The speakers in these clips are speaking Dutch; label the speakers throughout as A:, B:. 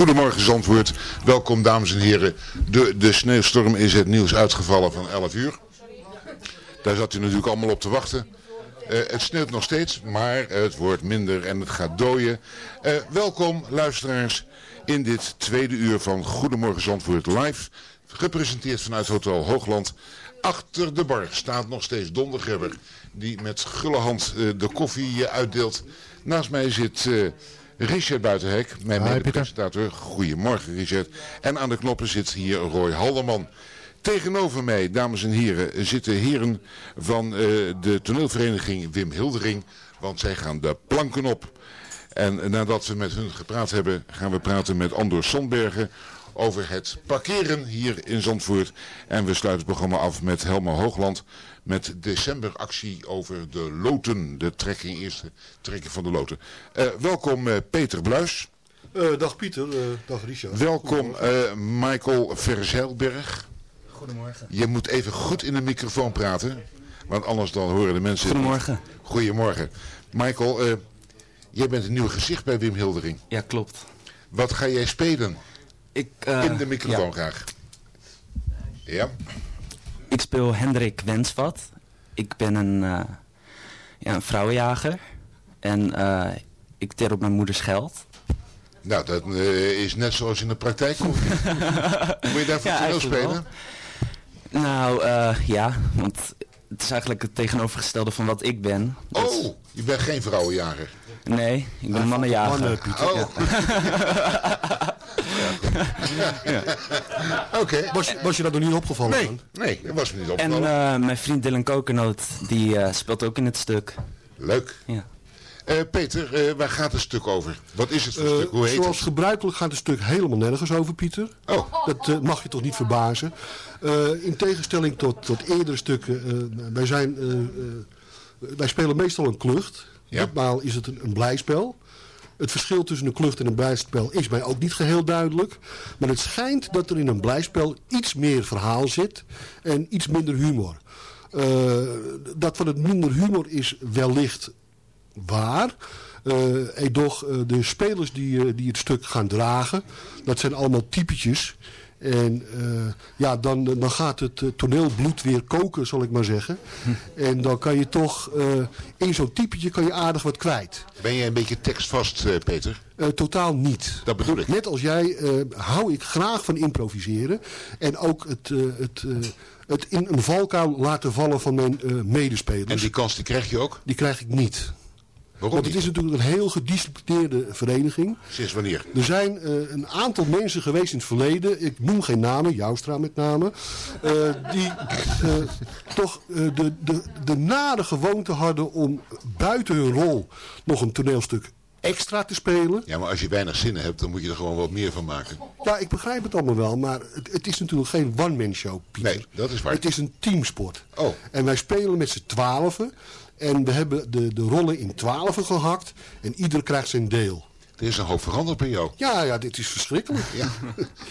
A: Goedemorgen Zandvoort. Welkom dames en heren. De, de sneeuwstorm is het nieuws uitgevallen van 11 uur. Daar zat u natuurlijk allemaal op te wachten. Uh, het sneeuwt nog steeds, maar het wordt minder en het gaat dooien. Uh, welkom luisteraars in dit tweede uur van Goedemorgen Zandvoort live. Gepresenteerd vanuit Hotel Hoogland. Achter de bar staat nog steeds Dondergebber. Die met gulle hand uh, de koffie uitdeelt. Naast mij zit Richard Buitenhek, mijn mede-presentator. Goedemorgen Richard. En aan de knoppen zit hier Roy Halderman. Tegenover mij, dames en heren, zitten heren van uh, de toneelvereniging Wim Hildering. Want zij gaan de planken op. En nadat we met hun gepraat hebben, gaan we praten met Andor Sonbergen over het parkeren hier in Zandvoort. En we sluiten het programma af met Helma Hoogland met decemberactie over de loten. De trekking, eerste trekking van de loten. Uh, welkom uh, Peter Bluis.
B: Uh, dag Pieter, dag Richard.
A: Welkom Michael Verzeilberg.
C: Goedemorgen.
A: Je moet even goed in de microfoon praten, want anders dan horen de mensen...
C: Goedemorgen.
A: Goedemorgen. Michael, jij bent een nieuw gezicht bij Wim Hildering.
C: Ja, klopt.
A: Wat ga jij spelen?
C: Ik,
A: in de microfoon ja. graag. Ja.
C: Ik speel Hendrik Wensvat. Ik ben een, uh, ja, een vrouwenjager. En uh, ik ter op mijn moeders geld.
A: Nou, dat uh, is net zoals in de praktijk. Moet je daarvoor ja, spelen? Wel.
C: Nou, ja, want het is eigenlijk het tegenovergestelde van wat ik ben.
A: Oh, je bent geen vrouwenjager?
C: Nee, ik ben mannenjager.
A: Mannen, Pieter. Oh.
B: ja. Oké. Was, was je dat nog niet opgevallen?
A: Nee, nee dat was me niet opgevallen.
C: En uh, mijn vriend Dylan Kokernoot, die uh, speelt ook in het stuk.
A: Leuk.
C: Ja.
A: Uh, Peter, uh, waar gaat het stuk over? Wat is het voor uh, stuk? Hoe heet
B: zoals
A: het?
B: gebruikelijk gaat het stuk helemaal nergens over, Pieter.
A: Oh.
B: Dat mag je toch niet verbazen. in tegenstelling tot, tot eerdere stukken, wij, zijn, wij spelen meestal een klucht.
A: Ja.
B: Ditmaal is het een, een blijspel. Het verschil tussen een klucht en een blijspel is mij ook niet geheel duidelijk. Maar het schijnt dat er in een blijspel iets meer verhaal zit en iets minder humor. Uh, dat van het minder humor is wellicht waar. Uh, edoch, uh, de spelers die, die het stuk gaan dragen, dat zijn allemaal typetjes. En uh, ja, dan, dan gaat het toneelbloed weer koken, zal ik maar zeggen. En dan kan je toch, uh, in zo'n typetje kan je aardig wat kwijt.
A: Ben jij een beetje tekstvast, uh, Peter?
B: totaal niet.
A: Dat bedoel ik.
B: Net als jij hou ik graag van improviseren. En ook het, het, het in een valkuil laten vallen van mijn medespelers.
A: En die kans die krijg je ook?
B: Die krijg ik niet.
A: Waarom
B: Want het is natuurlijk een heel gedisciplineerde vereniging.
A: Sinds wanneer?
B: Er zijn uh, een aantal mensen geweest in het verleden, ik noem geen namen, Joustra met name, uh, die uh, toch de, de, de nare gewoonte hadden om buiten hun rol nog een toneelstuk extra te spelen.
A: Ja, maar als je weinig zinnen hebt, dan moet je er gewoon wat meer van maken.
B: Ja, ik begrijp het allemaal wel, maar het, het is natuurlijk geen one-man show, Pieter.
A: Nee, dat is waar.
B: Het is een teamsport.
A: Oh.
B: En wij spelen met z'n twaalfen. En we hebben de, de rollen in twaalfen gehakt. En ieder krijgt zijn deel.
A: Er is een hoop veranderd bij jou.
B: Ja, ja, dit is verschrikkelijk.
A: Ja.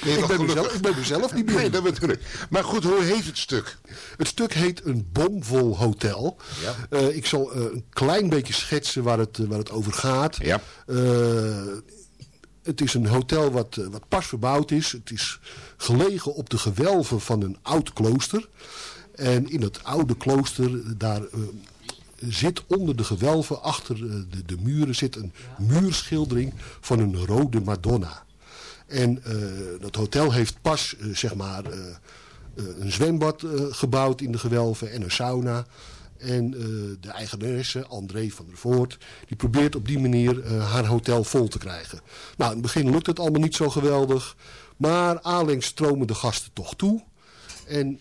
B: ik, ben mezelf, ik ben mezelf niet meer.
A: Nee, dat ik. Maar goed, hoe heet het stuk?
B: Het stuk heet Een bomvol hotel.
A: Ja.
B: Uh, ik zal uh, een klein beetje schetsen waar het, uh, waar het over gaat.
A: Ja.
B: het is een hotel wat, wat pas verbouwd is. Het is gelegen op de gewelven van een oud klooster. En in het oude klooster, daar zit onder de gewelven, achter de, de muren, zit een muurschildering van een rode Madonna. En uh, dat hotel heeft pas, uh, zeg maar, uh, een zwembad gebouwd in de gewelven en een sauna. En de eigenaresse, André van der Voort, die probeert op die manier haar hotel vol te krijgen. Nou, in het begin lukt het allemaal niet zo geweldig. Maar aanlengs stromen de gasten toch toe. En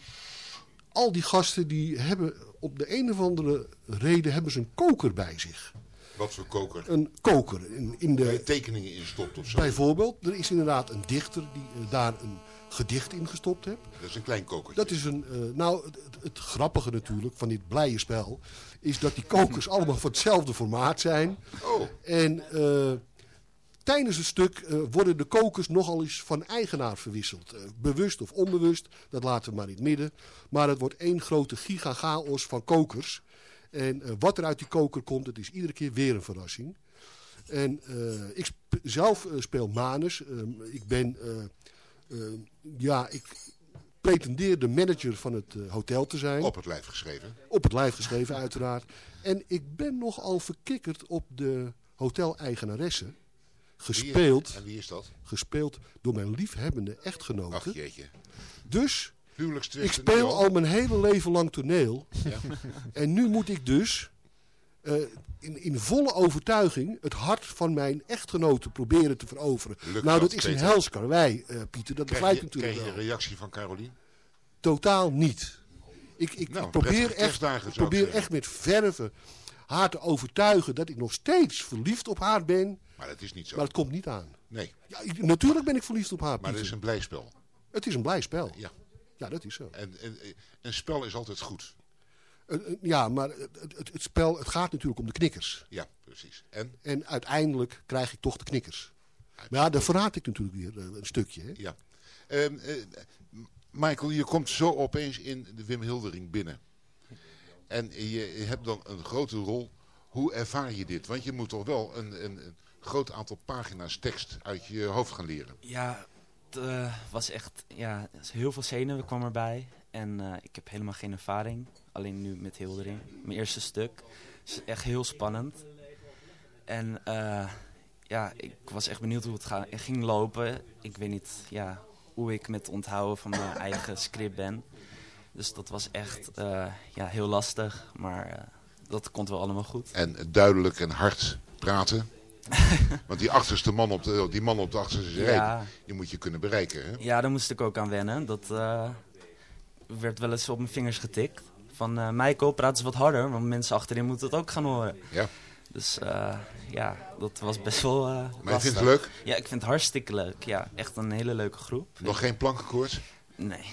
B: al die gasten die hebben op de een of andere reden hebben ze een koker bij zich.
A: Wat voor koker?
B: Een koker. In, in de,
A: Waar je tekeningen in stopt of zo?
B: Bijvoorbeeld, er is inderdaad een dichter die uh, daar een gedicht in gestopt heeft.
A: Dat is een klein koker.
B: Dat is een, uh, nou, het, het, grappige natuurlijk van dit blije spel... is dat die kokers allemaal van hetzelfde formaat zijn.
A: Oh.
B: En uh, tijdens het stuk uh, worden de kokers nogal eens van eigenaar verwisseld. Uh, bewust of onbewust, dat laten we maar in het midden. Maar het wordt één grote gigagaos van kokers. En uh, wat er uit die koker komt, het is iedere keer weer een verrassing. En ik sp zelf speel Manus. Ehm, ik ben, ja, ik pretendeer de manager van het hotel te zijn.
A: Op het lijf geschreven.
B: Op het lijf geschreven, uiteraard. En ik ben nogal verkikkerd op de hoteleigenaresse. Gespeeld.
A: en wie is dat?
B: Gespeeld door mijn liefhebbende echtgenote.
A: Ach jeetje.
B: Dus ik speel al mijn hele leven lang toneel. Ja. En nu moet ik dus uh, in, in volle overtuiging het hart van mijn echtgenote proberen te veroveren. nou, dat, is een helskarwei, uh, Pieter. Dat begrijp je natuurlijk
A: Krijg je een reactie van Carolien?
B: Totaal niet. Ik, ik, nou, ik probeer, echt, ik probeer echt met verven haar te overtuigen dat ik nog steeds verliefd op haar ben.
A: Maar dat is niet zo.
B: Maar het komt niet aan.
A: Nee.
B: Ja, natuurlijk ben ik verliefd op haar.
A: Maar het is een blij spel.
B: Het is een blij spel.
A: Ja.
B: Ja, dat is zo.
A: En, en een spel is altijd goed.
B: Ja, maar het, het, het, spel, het gaat natuurlijk om de knikkers.
A: Ja, precies. En?
B: En uiteindelijk krijg ik toch de knikkers. Maar ja, daar verraad ik natuurlijk weer eh, een stukje. Hè?
A: Ja. Um, uh, Michael, je komt zo opeens in de Wim Hildering binnen. En je hebt dan een grote rol. Hoe ervaar je dit? Want je moet toch wel een, een groot aantal pagina's tekst uit je hoofd gaan leren.
C: Ja, het uh, was echt ja, heel veel zenuwen kwam erbij. En uh, ik heb helemaal geen ervaring. Alleen nu met Hildering. Mijn eerste stuk. Het is echt heel spannend. En uh, ja, ik was echt benieuwd hoe het ga ging lopen. Ik weet niet ja, hoe ik met het onthouden van mijn eigen script ben. Dus dat was echt ja, heel lastig. Maar dat komt wel allemaal goed.
A: En duidelijk en hard praten. Want die achterste man op de, die man op de achterste rij, die moet je kunnen bereiken. Hè?
C: Ja, daar moest ik ook aan wennen. Dat uh, werd wel eens op mijn vingers getikt. Van uh, Michael, praat eens wat harder, want mensen achterin moeten het ook gaan horen.
A: Ja.
C: Dus uh, ja, dat was best wel
A: Maar je vindt het leuk?
C: Ja, ik vind het hartstikke leuk. Ja, echt een hele leuke groep.
A: Nog geen plankenkoord?
C: Nee.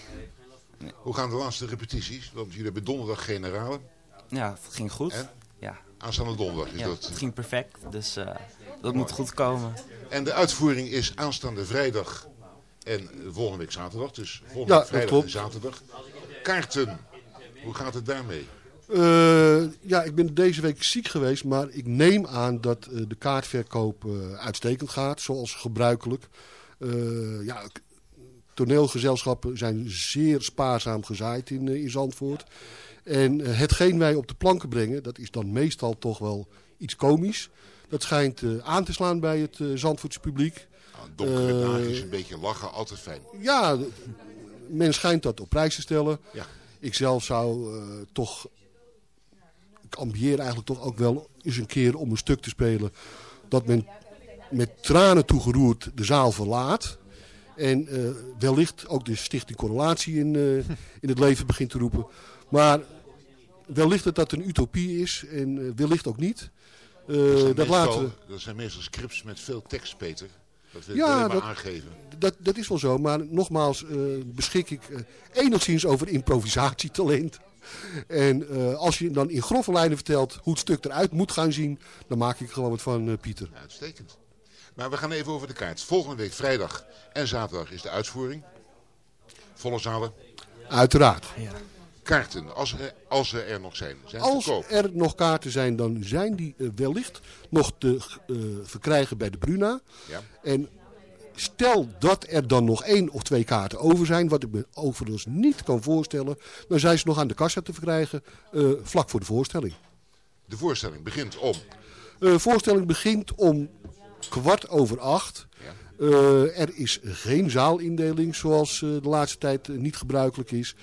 A: nee. Hoe gaan de laatste repetities? Want jullie hebben donderdag generalen.
C: Ja, het ging goed.
A: En?
C: Ja.
A: Aanstaande donderdag is
C: ja,
A: dat?
C: het ging perfect, dus uh, dat moet goed komen.
A: En de uitvoering is aanstaande vrijdag en volgende week zaterdag. Dus volgende ja, week vrijdag en zaterdag. Kaarten, hoe gaat het daarmee?
B: Uh, ja, ik ben deze week ziek geweest, maar ik neem aan dat uh, de kaartverkoop uh, uitstekend gaat, zoals gebruikelijk. ja, toneelgezelschappen zijn zeer spaarzaam gezaaid in, in Zandvoort. En uh, hetgeen wij op de planken brengen, dat is dan meestal toch wel iets komisch. Dat schijnt uh, aan te slaan bij het uh, Zandvoortse publiek.
A: Nou, donkere dagen is een beetje lachen, altijd fijn.
B: Ja, men schijnt dat op prijs te stellen.
A: Ja.
B: Ik zelf zou toch... Ik ambieer eigenlijk toch ook wel eens een keer om een stuk te spelen... dat men met tranen toegeroerd de zaal verlaat... En wellicht ook de stichting Correlatie in, in het leven begint te roepen. Maar wellicht dat dat een utopie is en uh, wellicht ook niet.
A: Uh, dat, zijn dat, laten we... dat zijn meestal scripts met veel tekst, Peter. Dat wil ja, dat, aangeven.
B: Dat, dat is wel zo, maar nogmaals uh, beschik ik enigszins over improvisatietalent. En als je dan in grove lijnen vertelt hoe het stuk eruit moet gaan zien, dan maak ik gewoon wat van Pieter.
A: Ja, uitstekend. Maar we gaan even over de kaart. Volgende week vrijdag en zaterdag is de uitvoering. Volle zalen.
B: Uiteraard.
C: Ja
A: kaarten, als er, als er, er nog zijn? zijn
B: als er nog kaarten zijn, dan zijn die uh, wellicht nog te uh, verkrijgen bij de Bruna.
A: Ja.
B: En stel dat er dan nog één of twee kaarten over zijn, wat ik me overigens niet kan voorstellen, dan zijn ze nog aan de kassa te verkrijgen uh, vlak voor de voorstelling.
A: De voorstelling begint om?
B: De voorstelling begint om kwart over acht.
A: Ja.
B: er is geen zaalindeling zoals de laatste tijd niet gebruikelijk is.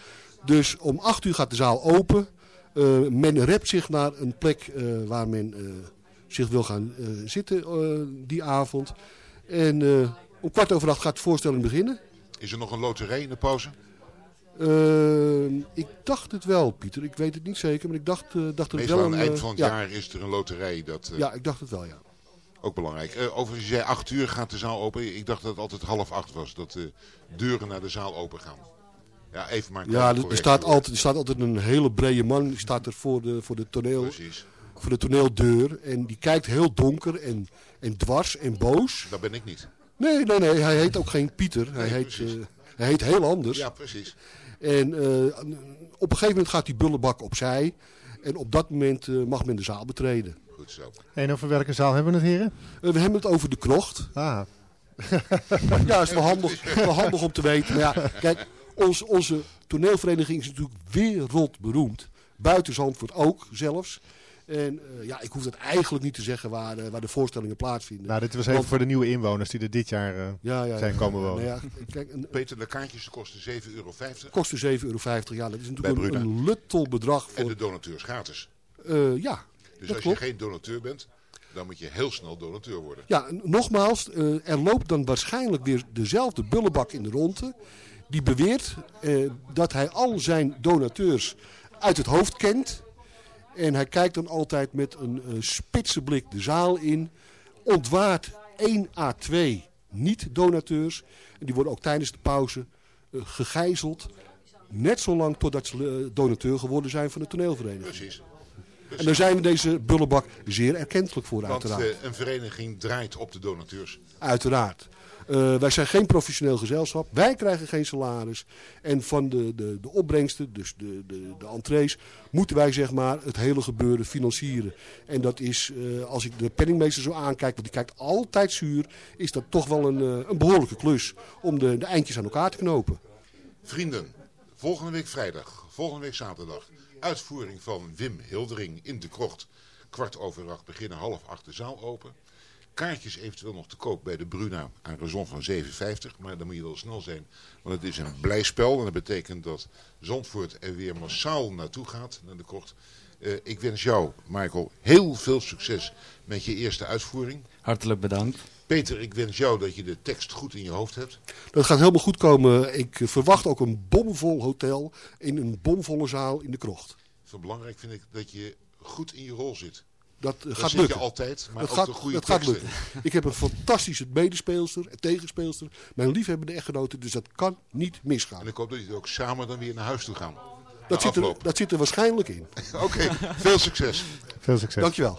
B: Dus om 8 uur gaat de zaal open. Uh, men rept zich naar een plek uh, waar men uh, zich wil gaan zitten die avond. En om kwart over acht gaat de voorstelling beginnen.
A: Is er nog een loterij in de pauze?
B: ik dacht het wel, Pieter. Ik weet het niet zeker, maar ik dacht, dacht het wel.
A: aan het eind van het ja. jaar is er een loterij. Dat,
B: ja, ik dacht het wel, ja.
A: Ook belangrijk. Uh, overigens, jij acht uur gaat de zaal open. Ik dacht dat het altijd half acht was. Dat de deuren naar de zaal open gaan. Ja, even maar
B: ja er, staat altijd, er staat altijd een hele brede man. Die staat er voor de, voor de, toneel,
A: Precies.
B: voor de toneeldeur. En die kijkt heel donker en, en dwars en boos.
A: Dat ben ik niet.
B: Nee, nee, nee. Hij heet ook geen Pieter. Hij, heet, uh, hij heet heel anders.
A: Ja, precies.
B: En uh, op een gegeven moment gaat die bullebak opzij. En op dat moment uh, mag men de zaal betreden.
A: Goed zo.
D: En over welke zaal hebben we het, heren?
B: Eh, we hebben het over de krocht.
D: Ah,
B: Ja, is wel handig, wel handig om te weten. Maar ja, kijk, onze, onze toneelvereniging is natuurlijk wereldberoemd. Buiten Zandvoort ook zelfs. En eh, ja, ik hoef dat eigenlijk niet te zeggen waar, eh, waar de voorstellingen plaatsvinden.
D: nou, dit was even
B: Want-
D: voor de nieuwe inwoners die er dit jaar eh,
B: ja, ja,
D: zijn komen wonen.
B: Nou ja, kijk, een,
A: Peter, de kaartjes kosten 7,50 euro.
B: kosten 7,50 euro. Ja, dat is natuurlijk een, een luttel bedrag
A: En de donateurs gratis.
B: eh, ja,
A: Dus
B: dat
A: als
B: klopt.
A: je geen donateur bent, dan moet je heel snel donateur worden.
B: Ja, nogmaals, eh, er loopt dan waarschijnlijk weer dezelfde bullebak in de ronde. Die beweert eh, dat hij al zijn donateurs uit het hoofd kent. En hij kijkt dan altijd met een eh, spitse blik de zaal in. Ontwaart 1 à 2 niet-donateurs. En die worden ook tijdens de pauze eh, gegijzeld. Net zolang totdat ze eh, donateur geworden zijn van de toneelvereniging.
A: Precies.
B: En daar zijn we deze bullebak zeer erkentelijk voor
A: Want
B: uiteraard.
A: eh, een vereniging draait op de donateurs.
B: Uiteraard. Eh, wij zijn geen professioneel gezelschap. Wij krijgen geen salaris. En van de, de, de opbrengsten, dus de, de, de entrees, moeten wij zeg maar het hele gebeuren financieren. En dat is, eh, als ik de penningmeester zo aankijk, want die kijkt altijd zuur, is dat toch wel een, een behoorlijke klus om de, de eindjes aan elkaar te knopen.
A: Vrienden, volgende week vrijdag, volgende week zaterdag, uitvoering van Wim Hildering in de krocht. Kwart over acht beginnen, half acht de zaal open. Kaartjes eventueel nog te koop bij de Bruna aan raison van 7,50. Maar dan moet je wel snel zijn, want het is een blijspel. En dat betekent dat Zandvoort er weer massaal naartoe gaat, naar de krocht. Eh, ik wens jou, Michael, heel veel succes met je eerste uitvoering.
E: Hartelijk bedankt.
A: Peter, ik wens jou dat je de tekst goed in je hoofd hebt.
B: Dat gaat helemaal goed komen. Ik verwacht ook een bomvol hotel in een bomvolle zaal in de krocht.
A: Veel belangrijk vind ik dat je goed in je rol zit.
B: Dat
A: Dat
B: gaat
A: zit je
B: lukken.
A: altijd, maar
B: dat
A: ook
B: gaat,
A: de goede
B: dat gaat lukken. Ik heb een fantastische medespeelster en tegenspeelster. Mijn liefhebbende echtgenote, dus dat kan niet misgaan.
A: En ik hoop dat jullie ook samen dan weer naar huis toe gaan.
B: Dat zit, er, dat zit er waarschijnlijk in.
A: Oké, veel succes.
D: Veel succes.
B: Dankjewel.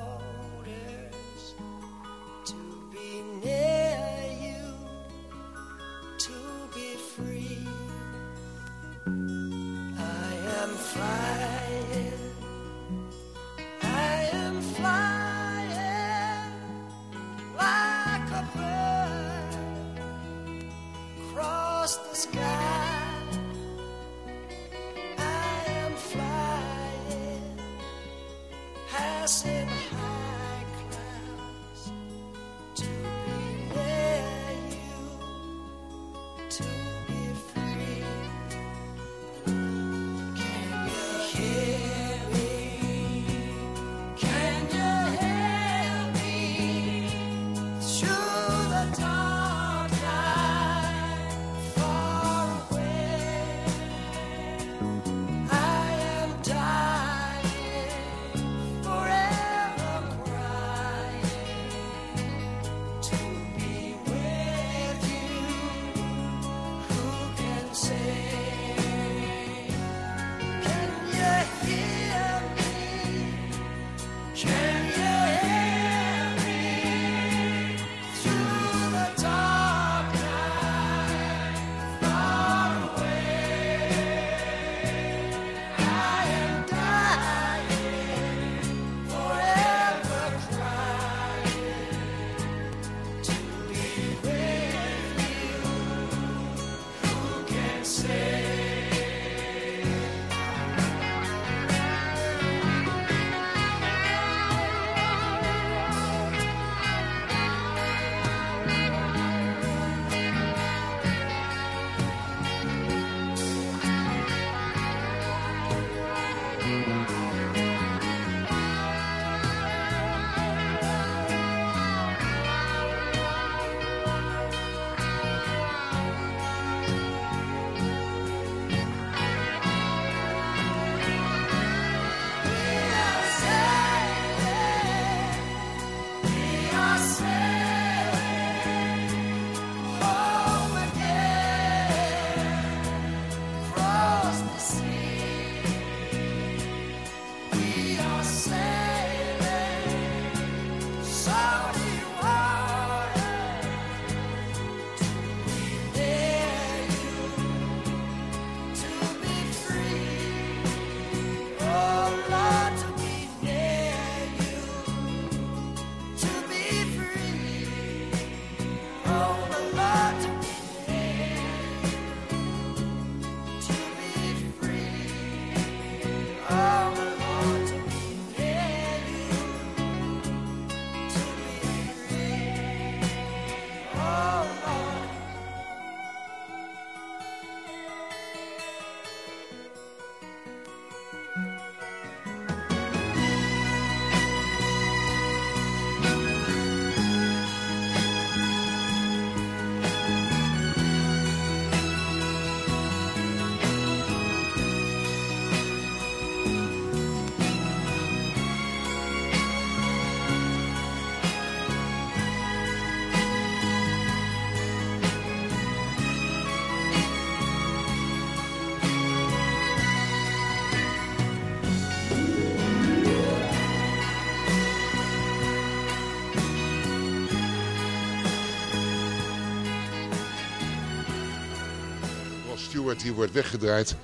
A: Stewart die wordt weggedraaid.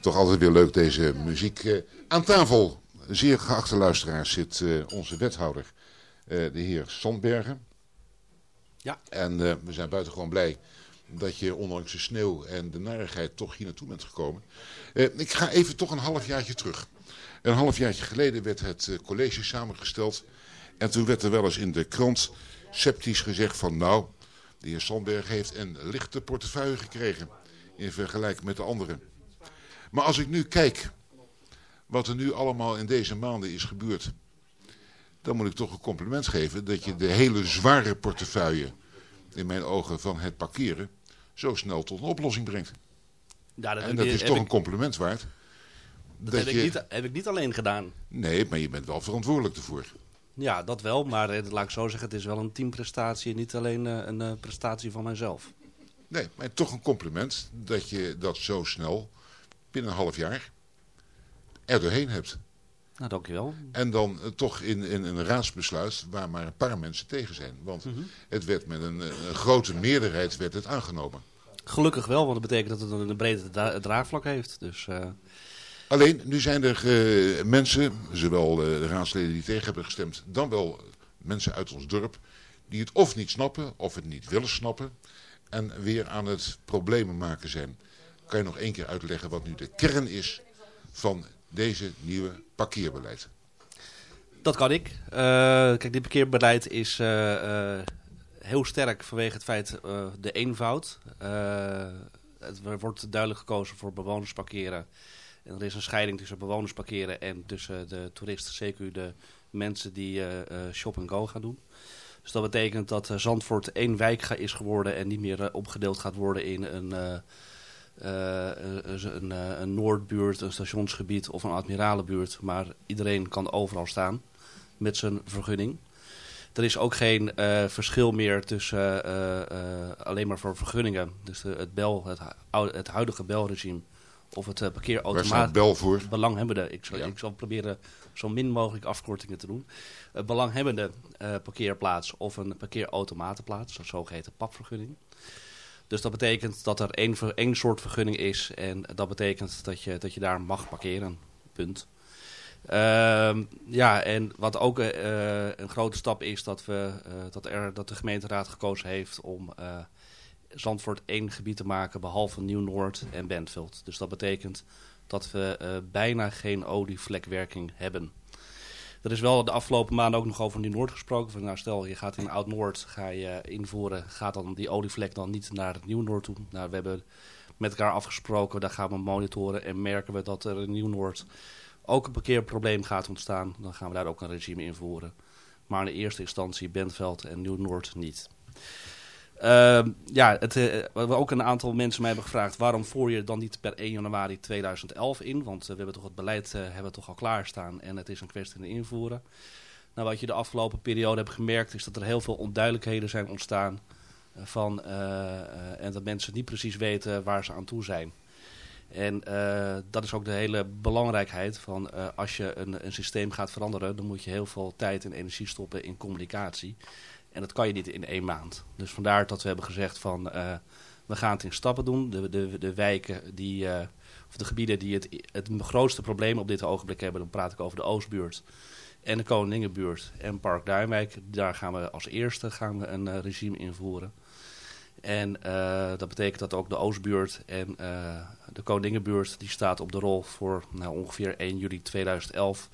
A: Toch altijd weer leuk deze muziek. Eh, aan tafel, zeer geachte luisteraars, zit eh, onze wethouder, eh, de heer Sandbergen.
F: Ja.
A: En we zijn buitengewoon blij dat je ondanks de sneeuw en de narigheid toch hier naartoe bent gekomen. Ik ga even toch een halfjaartje terug. Een halfjaartje geleden werd het college samengesteld. En toen werd er wel eens in de krant sceptisch gezegd van nou, de heer Sandberg heeft een lichte portefeuille gekregen in vergelijking met de anderen. Maar als ik nu kijk wat er nu allemaal in deze maanden is gebeurd, dan moet ik toch een compliment geven dat je de hele zware portefeuille, in mijn ogen, van het parkeren, zo snel tot een oplossing brengt.
F: Ja, dat,
A: En dat is toch een compliment waard.
F: dat heb, ik niet, heb ik niet alleen gedaan.
A: Nee, maar je bent wel verantwoordelijk ervoor.
F: Ja, dat wel. Maar eh, laat ik zo zeggen, het is wel een teamprestatie. Niet alleen eh, een eh, prestatie van mijzelf.
A: Nee, maar toch een compliment dat je dat zo snel, binnen een half jaar, er doorheen hebt.
F: Nou, dankjewel.
A: En dan eh, toch in, in een raadsbesluit waar maar een paar mensen tegen zijn. Want
F: Mhm.
A: het werd met een, een grote meerderheid werd het aangenomen.
F: Gelukkig wel, want dat betekent dat het een brede dra- draagvlak heeft. Dus eh,
A: Alleen, nu zijn er eh, mensen, zowel eh, de raadsleden die tegen hebben gestemd, dan wel mensen uit ons dorp, die het of niet snappen, of het niet willen snappen, en weer aan het problemen maken zijn. Kan je nog één keer uitleggen wat nu de kern is van deze nieuwe parkeerbeleid?
F: dat kan ik. Eh, kijk, dit parkeerbeleid is eh, eh, heel sterk vanwege het feit de eenvoud. Het wordt duidelijk gekozen voor bewoners parkeren. En er is een scheiding tussen bewoners parkeren en tussen de toeristen, CQ, de mensen die shop and go gaan doen. Dus dat betekent dat eh, Zandvoort één wijk is geworden en niet meer eh, opgedeeld gaat worden in een, eh, een, een, Noordbuurt, een stationsgebied of een admiralenbuurt. Maar iedereen kan overal staan met zijn vergunning. Er is ook geen verschil meer tussen alleen maar voor vergunningen. Dus het, bel, het, het huidige belregime of het
A: Waar
F: parkeerautomaat
A: bel voor?
F: belanghebbende. Ik zal,
A: Ja.
F: ik zal proberen zo min mogelijk afkortingen te doen. Een belanghebbende eh, parkeerplaats of een parkeerautomatenplaats, een zogeheten papvergunning. Dus dat betekent dat er één, één soort vergunning is en dat betekent dat je, dat je daar mag parkeren. Punt. Ehm, ja, en wat ook een grote stap is dat, we, dat, er, dat de gemeenteraad gekozen heeft om Zandvoort één gebied te maken, behalve Nieuw-Noord en Bentveld. Dus dat betekent dat we eh, bijna geen olievlekwerking hebben. Er is wel de afgelopen maanden ook nog over Nieuw-Noord gesproken. Nou, stel, je gaat in Oud-Noord ga je invoeren, gaat dan die olievlek dan niet naar het Nieuw-Noord toe? Nou, we hebben met elkaar afgesproken, daar gaan we monitoren en merken we dat er in Nieuw-Noord ook een parkeerprobleem gaat ontstaan. Dan gaan we daar ook een regime invoeren. Maar in de eerste instantie Bentveld en Nieuw-Noord niet. Ehm, ja, het, wat ook een aantal mensen mij hebben gevraagd... waarom voer je dan niet per 1 januari 2011 in? Want eh, we hebben toch het beleid eh, hebben toch al klaarstaan... en het is een kwestie van invoeren. Nou, wat je de afgelopen periode hebt gemerkt... is dat er heel veel onduidelijkheden zijn ontstaan... van, en dat mensen niet precies weten waar ze aan toe zijn. En dat is ook de hele belangrijkheid van als je een, een systeem gaat veranderen... dan moet je heel veel tijd en energie stoppen in communicatie... En dat kan je niet in één maand. Dus vandaar dat we hebben gezegd van eh, we gaan het in stappen doen. De, de, de wijken die, eh, of de gebieden die het, het grootste probleem op dit ogenblik hebben, dan praat ik over de Oostbuurt en de Koningenbuurt en Park Duinwijk. Daar gaan we als eerste gaan we een eh, regime invoeren. En dat betekent dat ook de Oostbuurt en de Koningenbuurt, die staat op de rol voor nou, ongeveer 1 juli 2011,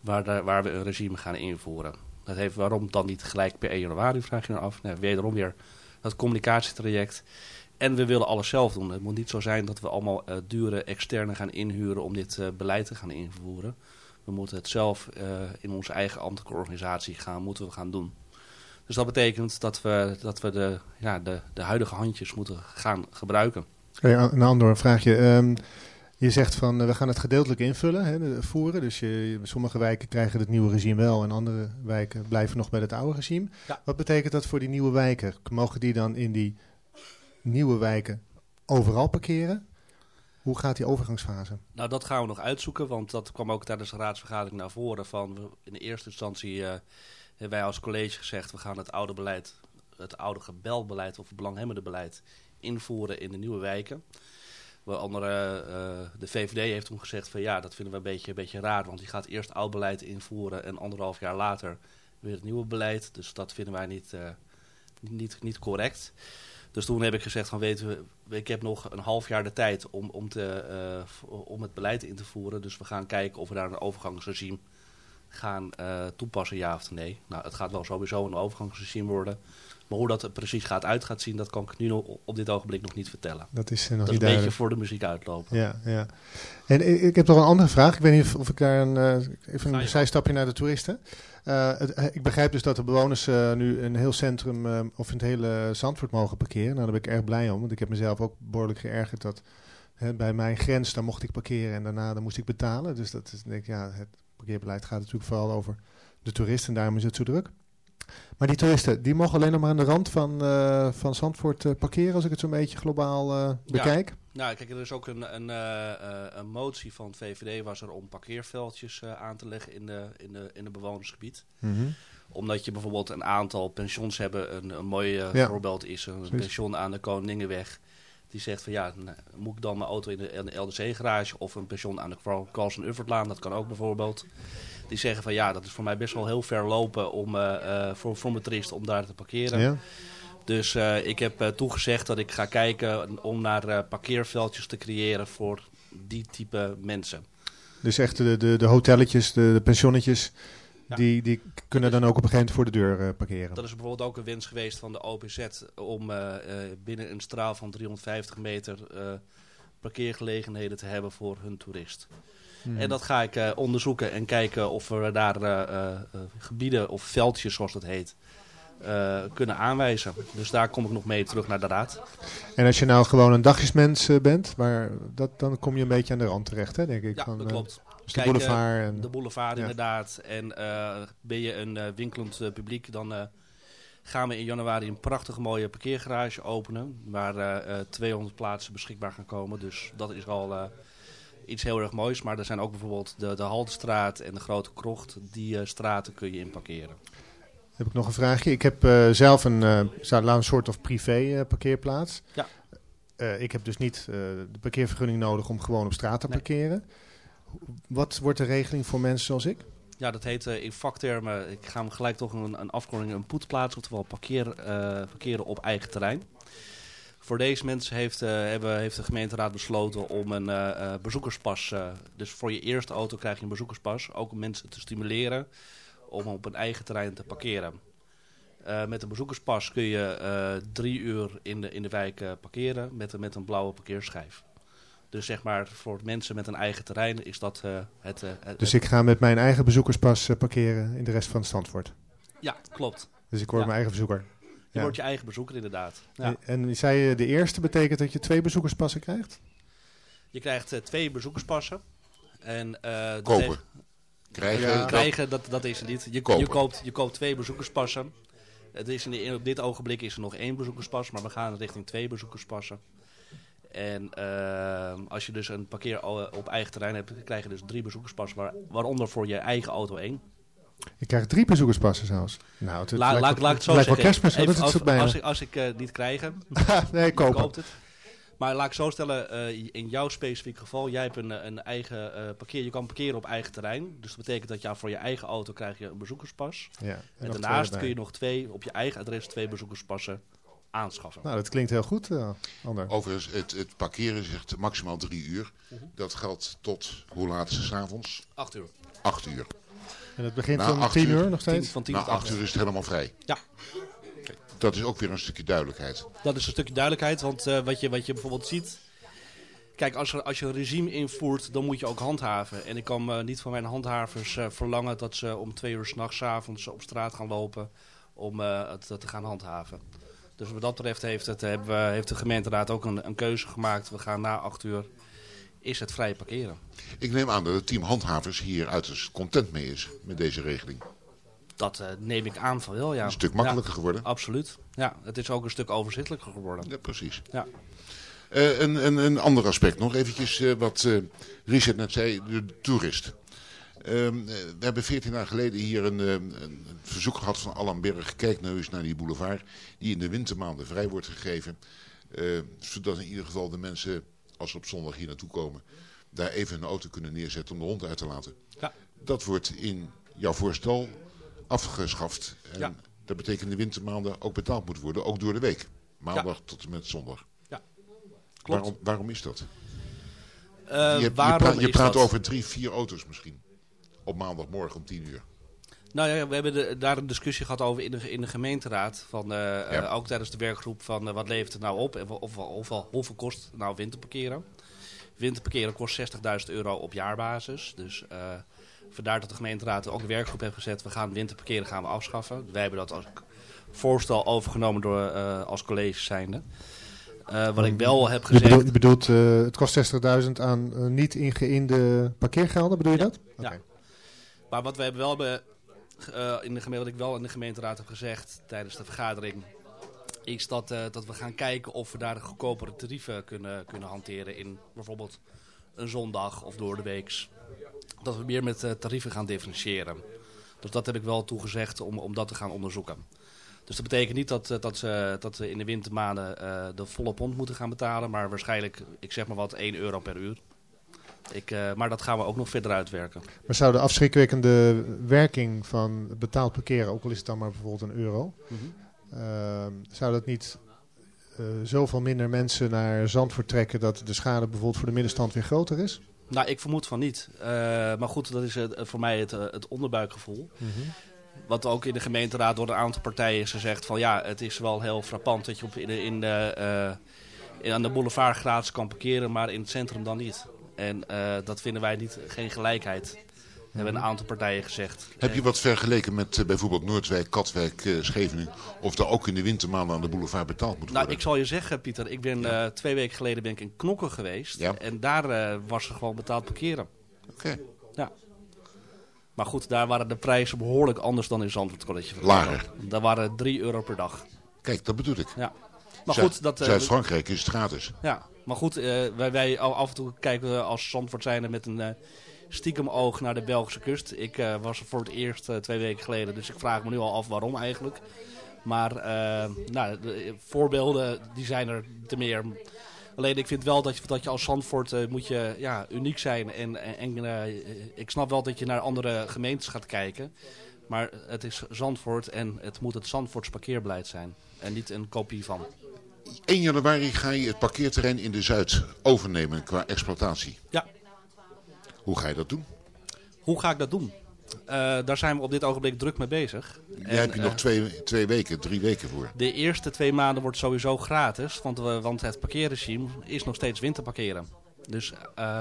F: waar, daar, waar we een regime gaan invoeren. Dat heeft waarom dan niet gelijk per 1 januari, vraag je nou af. Nou, wederom weer dat communicatietraject. En we willen alles zelf doen. Het moet niet zo zijn dat we allemaal eh, dure externe gaan inhuren om dit eh, beleid te gaan invoeren. We moeten het zelf eh, in onze eigen ambtelijke organisatie gaan, moeten we gaan doen. Dus dat betekent dat we, dat we de, ja, de, de huidige handjes moeten gaan gebruiken.
D: Hey, een ander vraagje. Ehm, je zegt van eh, we gaan het gedeeltelijk invullen, hè, voeren. Dus je, sommige wijken krijgen het nieuwe regime wel en andere wijken blijven nog bij het oude regime.
F: Ja.
D: Wat betekent dat voor die nieuwe wijken? Mogen die dan in die nieuwe wijken overal parkeren? Hoe gaat die overgangsfase?
F: Nou, dat gaan we nog uitzoeken, want dat kwam ook tijdens de raadsvergadering naar voren. Van, in de eerste instantie eh, hebben wij als college gezegd, we gaan het oude beleid het oude gebelbeleid of belanghebbende beleid invoeren in de nieuwe wijken. Andere, eh, de VVD heeft toen gezegd van ja, dat vinden we een beetje, een beetje raar. Want die gaat eerst oud beleid invoeren en anderhalf jaar later weer het nieuwe beleid. Dus dat vinden wij niet, eh, niet, niet correct. Dus toen heb ik gezegd van weten we, ik heb nog een half jaar de tijd om, om, te, eh, om het beleid in te voeren. Dus we gaan kijken of we daar een overgangsregime gaan toepassen, ja of nee. Nou, het gaat wel sowieso een overgangsregime worden. Maar hoe dat er precies gaat uit gaat zien, dat kan ik nu nog op dit ogenblik nog niet vertellen.
D: Dat is eh, nog
F: Dat is
D: niet
F: een beetje voor de muziek uitlopen.
D: Ja, ja. En ik, ik heb nog een andere vraag. Ik weet niet of, of ik daar een, eh, even een
F: je
D: zijstapje naar de toeristen. Eh, het- ik begrijp dus dat de bewoners eh, nu een heel centrum eh, of in het hele Zandvoort mogen parkeren. Nou, daar ben ik erg blij om, want ik heb mezelf ook behoorlijk geërgerd dat hè, bij mijn grens, daar mocht ik parkeren en daarna dan moest ik betalen. Dus dat is, denk ik, ja, het parkeerbeleid gaat natuurlijk vooral over de toeristen en daarom is het zo druk. Maar die toeristen, die mogen alleen nog maar aan de rand van, eh, van Zandvoort eh, parkeren, als ik het zo'n beetje globaal eh, bekijk.
F: Nou, kijk, er is ook een, een, een motie van het VVD was er om parkeerveldjes aan te leggen in, de, in, de, in het bewonersgebied.
D: Mhm.
F: Omdat je bijvoorbeeld een aantal pensions hebben. Een, een mooi
D: Ja.
F: voorbeeld is een pension aan de Koningenweg. Die zegt van ja, moet ik dan mijn auto in de, de LDC-garage of een pension aan de Carlsen Uffertlaan, dat kan ook bijvoorbeeld. Die zeggen van ja, dat is voor mij best wel heel ver lopen om, eh, eh, voor, voor mijn toeristen om daar te parkeren.
D: Ja.
F: Dus eh, ik heb toegezegd dat ik ga kijken om naar parkeerveldjes te creëren voor die type mensen.
D: Dus echt de, de, de hotelletjes, de, de pensionnetjes,
F: Ja.
D: die, die kunnen dan ook op een gegeven moment voor de deur parkeren.
F: Dat is bijvoorbeeld ook een wens geweest van de OPZ om binnen een straal van 350 meter parkeergelegenheden te hebben voor hun toerist.
D: Mhm.
F: En dat ga ik eh, onderzoeken en kijken of we daar eh, eh, gebieden of veldjes, zoals dat heet, kunnen aanwijzen. Dus daar kom ik nog mee terug naar de raad.
D: En als je nou gewoon een dagjesmens bent, maar dat, dan kom je een beetje aan de rand terecht, hè, denk ik.
F: Ja,
D: van,
F: dat klopt.
D: dus de boulevard. en,
F: De boulevard
D: Ja.
F: inderdaad. En ben je een winkelend publiek, dan gaan we in januari een prachtige mooie parkeergarage openen. Waar eh, eh, 200 plaatsen beschikbaar gaan komen. Dus dat is al iets heel erg moois. Maar er zijn ook bijvoorbeeld de, de Haltestraat en de Grote Krocht. Die eh, straten kun je in parkeren.
D: heb ik nog een vraagje. Ik heb eh, zelf een, laat een soort of privé parkeerplaats.
F: Ja.
D: Ik heb dus niet de parkeervergunning nodig om gewoon op straat te
F: Nee.
D: parkeren. Wat wordt de regeling voor mensen zoals ik?
F: Ja, dat heet in vaktermen, ik ga hem gelijk toch een, een afkorting, een poetplaats, oftewel parkeer, parkeren op eigen terrein. Voor deze mensen heeft, eh, hebben, heeft de gemeenteraad besloten om een eh, eh, bezoekerspas, dus voor je eerste auto krijg je een bezoekerspas, ook om mensen te stimuleren om op een eigen terrein te parkeren. Met een bezoekerspas kun je drie uur in de, in de wijk parkeren met, een- met een blauwe parkeerschijf. Dus zeg maar, voor mensen met een eigen terrein is dat het, het-
D: Dus ik ga met mijn eigen bezoekerspas parkeren in de rest van Zandvoort.
F: Ja, klopt.
D: Dus ik word
F: Ja.
D: mijn eigen bezoeker.
F: Je
D: Ja.
F: wordt je eigen bezoeker inderdaad. Ja.
D: En, en zei je de eerste betekent dat je twee bezoekerspassen krijgt?
F: Je krijgt eh, twee bezoekerspassen. En, eh, dat
A: Kopen.
F: heeft-
A: Krijgen.
D: Ja.
A: dat-
F: krijgen, dat, dat is het niet. Je,
A: Kopen.
F: je, koopt, je koopt twee bezoekerspassen. Het is in de- op dit ogenblik is er nog één bezoekerspas, maar we gaan richting twee bezoekerspassen. En eh, als je dus een parkeer op eigen terrein hebt, krijg je dus drie bezoekerspassen, waar, waaronder voor je eigen auto één.
D: Ik krijg drie bezoekerspassen zelfs. Nou, het, het
F: La-
D: lijkt
F: laat,
D: wel-
F: laat ik het zo
D: lijkt wel kerstmis, want
F: Even
D: dat is het
F: als, ik, als ik eh, niet krijg,
D: nee,
F: Je
D: kopen.
F: koopt het. Maar laat ik zo stellen, eh, in jouw specifiek geval, jij hebt een, eh, een eigen eh, parkeer, je kan parkeren op eigen terrein. Dus dat betekent dat ja, voor je eigen auto krijg je een bezoekerspas.
D: Ja, en
F: daarnaast kun je nog twee, op je eigen adres twee bezoekerspassen aanschaffen.
D: Nou, dat klinkt heel goed, eh, Ander.
A: Overigens, het, het parkeren zegt maximaal drie uur. Dat geldt tot, hoe laat is het 's avonds?
F: Acht uur.
A: Acht uur.
D: En het begint om
A: acht
D: tien
A: uur.
D: uur nog
F: Tien,
D: steeds?
F: van tien
A: Na
F: tot
A: acht
F: acht.
A: uur is het helemaal vrij.
F: Ja,
A: Dat is ook weer een stukje duidelijkheid.
F: dat is een stukje duidelijkheid. Want eh, wat, je, wat je bijvoorbeeld ziet... Kijk, als, er, als je een regime invoert, dan moet je ook handhaven. En ik kan eh, niet van mijn handhavers eh, verlangen dat ze om twee uur s'nachts avonds op straat gaan lopen om eh, het te gaan handhaven. Dus wat dat betreft heeft, het, hebben we, heeft de gemeenteraad ook een, een keuze gemaakt. We gaan na acht uur, is het vrij parkeren.
A: Ik neem aan dat het team handhavers hier uiterst content mee is met deze regeling.
F: Dat eh, neem ik aan van wel, ja.
A: Een stuk makkelijker geworden.
F: Absoluut. Ja, het is ook een stuk overzichtelijker geworden.
A: Ja, precies.
F: Ja.
A: Eh, een, een, een ander aspect nog eventjes, eh, wat Richard net zei, de toerist. Ehm, eh, we hebben 14 jaar geleden hier een, een verzoek gehad van Allan Berg. Kijk nou eens naar die boulevard die in de wintermaanden vrij wordt gegeven. Zodat in ieder geval de mensen, als ze op zondag hier naartoe komen, daar even hun auto kunnen neerzetten om de hond uit te laten.
F: Ja.
A: Dat wordt in jouw voorstel afgeschaft. En
F: Ja.
A: dat betekent de wintermaanden ook betaald moet worden, ook door de week. Maandag tot en met zondag.
F: Klopt.
A: Waarom, waarom is dat?
F: Eh,
A: je, praat, je over drie, vier auto's misschien. Op maandagmorgen om tien uur.
F: Nou ja, we hebben de- daar een discussie gehad over in de, in de gemeenteraad. Van, eh, eh, ook tijdens de werkgroep van eh, wat levert het nou op en of, of, of, hoeveel kost nou winterparkeren. Winterparkeren kost 60.000 euro op jaarbasis. Dus eh, vandaar dat de gemeenteraad ook een werkgroep heeft gezet. We gaan winterparkeren gaan we afschaffen. Wij hebben dat als voorstel overgenomen door, eh, als college zijnde. Eh, wat ik wel heb
D: Je
F: gezegd...
D: bedoelt, je bedoelt eh, het kost 60.000 aan niet ingeïnde parkeergelden, bedoel je dat?
F: Ja.
D: Oké.
F: Maar wat we hebben wel eh, in de gemeente, wat ik wel in de gemeenteraad heb gezegd tijdens de vergadering, is dat, eh, dat we gaan kijken of we daar goedkopere tarieven kunnen, kunnen hanteren in bijvoorbeeld een zondag of door de weeks. Dat we meer met eh, tarieven gaan differentiëren. Dus dat heb ik wel toegezegd om, om dat te gaan onderzoeken. Dus dat betekent niet dat, dat, ze, dat we in de wintermaanden de volle pond moeten gaan betalen, maar waarschijnlijk, ik zeg maar wat, 1 euro per uur. Ik, eh, maar dat gaan we ook nog verder uitwerken.
D: Maar zou de afschrikwekkende werking van betaald parkeren, ook al is het dan maar bijvoorbeeld een euro, ehm, zou dat niet eh, zoveel minder mensen naar Zandvoort trekken dat de schade bijvoorbeeld voor de middenstand weer groter is?
F: Nou, ik vermoed van niet. Eh, maar goed, dat is het, voor mij het, het onderbuikgevoel. Wat ook in de gemeenteraad door een aantal partijen is gezegd van ja, het is wel heel frappant dat je op in de, in de, in- aan de boulevard gratis kan parkeren, maar in het centrum dan niet. En eh, dat vinden wij niet, geen gelijkheid. Hebben een aantal partijen gezegd.
A: Heb je wat vergeleken met eh, bijvoorbeeld Noordwijk, Katwijk, eh, Scheveningen? Of er ook in de wintermaanden aan de boulevard betaald moet
F: Nou,
A: worden?
F: ik zal je zeggen, Pieter, ik ben
A: Ja.
F: twee weken geleden ben ik in Knokken geweest.
A: Ja.
F: En daar was er gewoon betaald parkeren.
A: Oké,
F: Maar goed, daar waren de prijzen behoorlijk anders dan in Zandvoort College.
A: Lager.
F: Daar waren 3 euro per dag.
A: kijk, dat bedoel ik.
F: Ja. Maar
A: Zuid-
F: goed, dat, eh,
A: Zuid-Frankrijk is het gratis.
F: ja. maar goed eh, wij, wij af en toe kijken we als Zandvoort zijnde met een eh, stiekem oog naar de Belgische kust. Ik was er voor het eerst twee weken geleden, dus ik vraag me nu al af waarom eigenlijk. Maar nou, de voorbeelden die zijn er te meer. Alleen ik vind wel dat je, dat je als Zandvoort moet je, ja, uniek zijn. En, en, ik snap wel dat je naar andere gemeentes gaat kijken. Maar het is Zandvoort en het moet het Zandvoorts parkeerbeleid zijn. En niet een kopie van.
A: 1 januari ga je het parkeerterrein in de Zuid overnemen qua exploitatie.
F: Ja.
A: Hoe ga je dat doen?
F: Hoe ga ik dat doen? Eh, daar zijn we op dit ogenblik druk mee bezig.
A: Daar heb je nog
F: eh,
A: twee, twee weken, drie weken voor.
F: De eerste twee maanden wordt sowieso gratis, want, we, want het parkeerregime is nog steeds winterparkeren. Dus eh,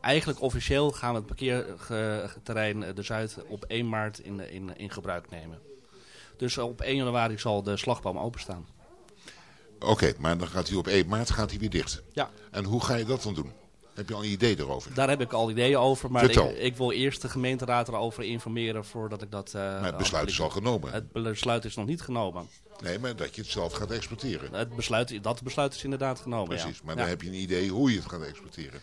F: eigenlijk officieel gaan we het parkeerterrein de Zuid op 1 maart in, in, in gebruik nemen. Dus op 1 januari zal de slagboom openstaan.
A: Oké, maar dan gaat hij op 1 maart gaat hij weer dicht.
F: Ja.
A: En hoe ga je dat dan doen? Heb je al een idee erover?
F: Daar heb ik al ideeën over, maar ik, ik wil eerst de gemeenteraad erover informeren voordat ik dat... eh,
A: maar het besluit is al genomen.
F: Het besluit is nog niet genomen.
A: Nee, maar dat je het zelf gaat exploiteren.
F: Het besluit, dat besluit is inderdaad genomen,
A: Precies,
F: ja.
A: maar
F: Ja.
A: dan heb je een idee hoe je het gaat exploiteren.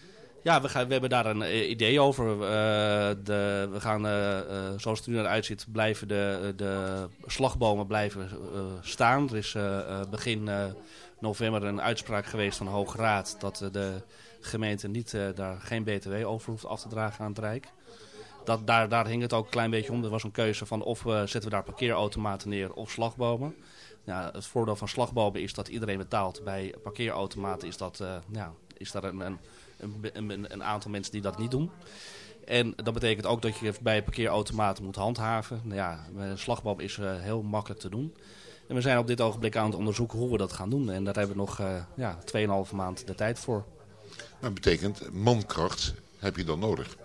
F: Ja, we, gaan, we hebben daar een eh, idee over. Eh, de, we gaan, eh, zoals het er nu naar uitziet, blijven de, de slagbomen blijven staan. Er is begin november een uitspraak geweest van de Hoge Raad dat de gemeente niet, daar geen btw over hoeft af te dragen aan het Rijk. Dat, daar, daar hing het ook een klein beetje om. Er was een keuze van of zetten we daar parkeerautomaten neer of slagbomen. Ja, het voordeel van slagbomen is dat iedereen betaalt. Bij parkeerautomaten is, dat, ja, is daar een, een, een, een, een aantal mensen die dat niet doen. En dat betekent ook dat je bij parkeerautomaten moet handhaven. Nou ja, slagboom is eh, heel makkelijk te doen. En we zijn op dit ogenblik aan het onderzoeken hoe we dat gaan doen. En daar hebben we nog eh ja, 2,5 maand de tijd voor.
A: Dat betekent mankracht heb je dan nodig.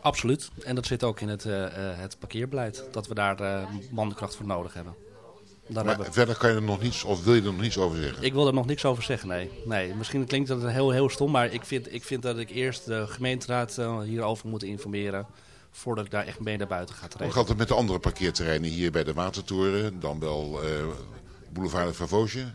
F: Absoluut. En dat zit ook in het, eh, het parkeerbeleid. Dat we daar mankracht voor nodig hebben. Daar
A: Maar
F: hebben
A: verder kan je er nog niets, of wil je er nog niets over zeggen?
F: Ik wil er nog niks over zeggen, nee. nee misschien klinkt dat heel, heel stom, maar ik vind, ik vind dat ik eerst de gemeenteraad eh, hierover moet informeren. Voordat ik daar echt mee naar buiten ga
A: Hoe
F: treden.
A: gaat het met de andere parkeerterreinen hier bij de Watertoren? Dan wel eh, Boulevard de Favosje?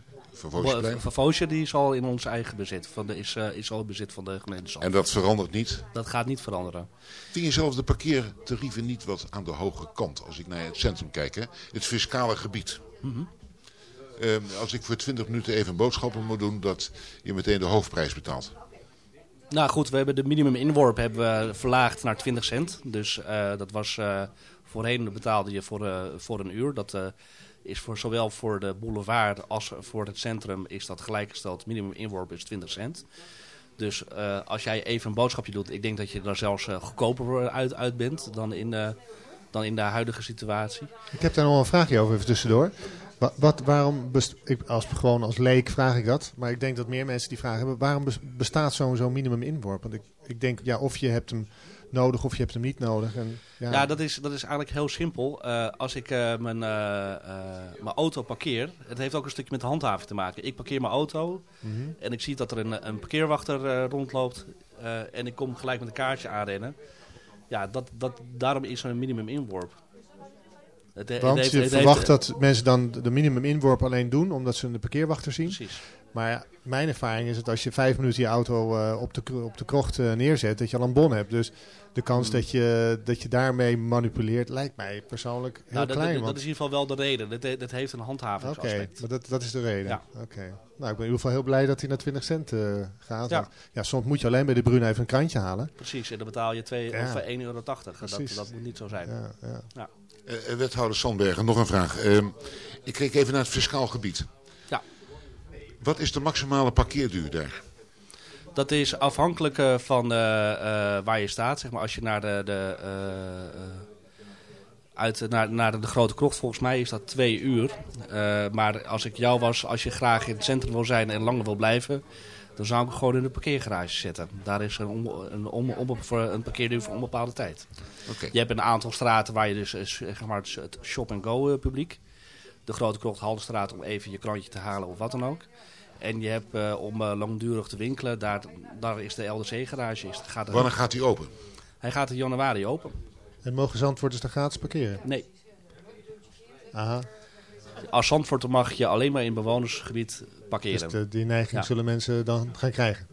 F: Voosje die is al in ons eigen bezit. Van de, is, eh, is al in bezit van de gemeente
A: En dat verandert niet.
F: Dat gaat niet veranderen.
A: Vind je zelf de parkeertarieven niet wat aan de hoge kant als ik naar het centrum kijk? Hè? Het fiscale gebied. Ehm, als ik voor 20 minuten even boodschappen moet doen, dat je meteen de hoofdprijs betaalt.
F: Nou goed, we hebben de minimum inworp hebben we verlaagd naar 20 cent. Dus eh, dat was eh, voorheen betaalde je voor, eh, voor een uur. Dat eh, is voor zowel voor de boulevard als voor het centrum is dat gelijkgesteld. Minimum inworp is 20 cent. Dus eh, als jij even een boodschapje doet, ik denk dat je daar zelfs eh, goedkoper uit, uit bent dan in, dan in de huidige situatie.
D: Ik heb daar nog een vraagje over even tussendoor. Wat, wat, waarom, ik, als, gewoon als leek vraag ik dat, maar ik denk dat meer mensen die vragen hebben. Waarom bes- bestaat zo'n zo'n minimum inworp? Want ik, ik denk, ja, of je hebt hem nodig of je hebt hem niet nodig. En, ja,
F: Ja, dat, is, dat is eigenlijk heel simpel. Eh, als ik eh, mijn, eh, mijn auto parkeer, het heeft ook een stukje met de handhaving te maken. Ik parkeer mijn auto
D: Mhm.
F: en ik zie dat er een, een parkeerwachter rondloopt en ik kom gelijk met een kaartje aanrennen. Ja, dat, dat, daarom is er een minimum inworp. Het,
D: Want je
F: het
D: verwacht dat mensen dan de minimum inworp alleen doen omdat ze de parkeerwachter zien.
F: Precies.
D: Maar mijn ervaring is dat als je vijf minuten je auto eh, op, de, op de krocht eh, neerzet, dat je al een bon hebt. Dus de kans
F: Hmm.
D: dat, je, dat je daarmee manipuleert lijkt mij persoonlijk heel
F: Nou, dat,
D: klein.
F: dat, dat
D: want-
F: is in ieder geval wel de reden. Dat, dat heeft een
D: Oké,
F: handhavingsaspect.
D: maar dat, dat is de reden.
F: Ja.
D: Oké. Nou, ik ben in ieder geval heel blij dat hij naar 20 cent eh, gaat.
F: Ja.
D: Soms moet je alleen bij de Bruna even een krantje halen.
F: Precies, en dan betaal je 2
D: Ja.
F: of eh, 1,80 euro. Dat, dat moet niet zo zijn.
D: Ja, ja.
A: Eh, eh, wethouder Sandbergen, nog een vraag. Ehm, ik kijk even naar het fiscaal gebied.
F: Ja.
A: Wat is de maximale parkeerduur daar?
F: Dat is afhankelijk eh, van waar je staat. Zeg maar, als je naar de, de, uit, naar, naar de grote krocht, volgens mij is dat twee uur. Maar als ik jou was, als je graag in het centrum wil zijn en langer wil blijven, dan zou ik hem gewoon in de parkeergarage zetten. Daar is een, om, een, om, om, voor een parkeerduur voor onbepaalde tijd.
A: Oké.
F: Je hebt een aantal straten waar je dus eh, zeg maar, het- shop-and-go eh, publiek. De Grote Krocht Haldenstraat om even je krantje te halen of wat dan ook. En je hebt eh, om langdurig te winkelen, daar, daar is de LDC-garage. Is, gaat er-
A: Wanneer gaat die open?
F: Hij gaat in januari open.
D: En mogen Zandvoorters dan gratis parkeren?
F: Nee,
D: Aha.
F: als Zandvoort mag je alleen maar in bewonersgebied
D: Dus
F: parkeren.
D: de, die neiging
F: Ja.
D: zullen mensen dan gaan krijgen.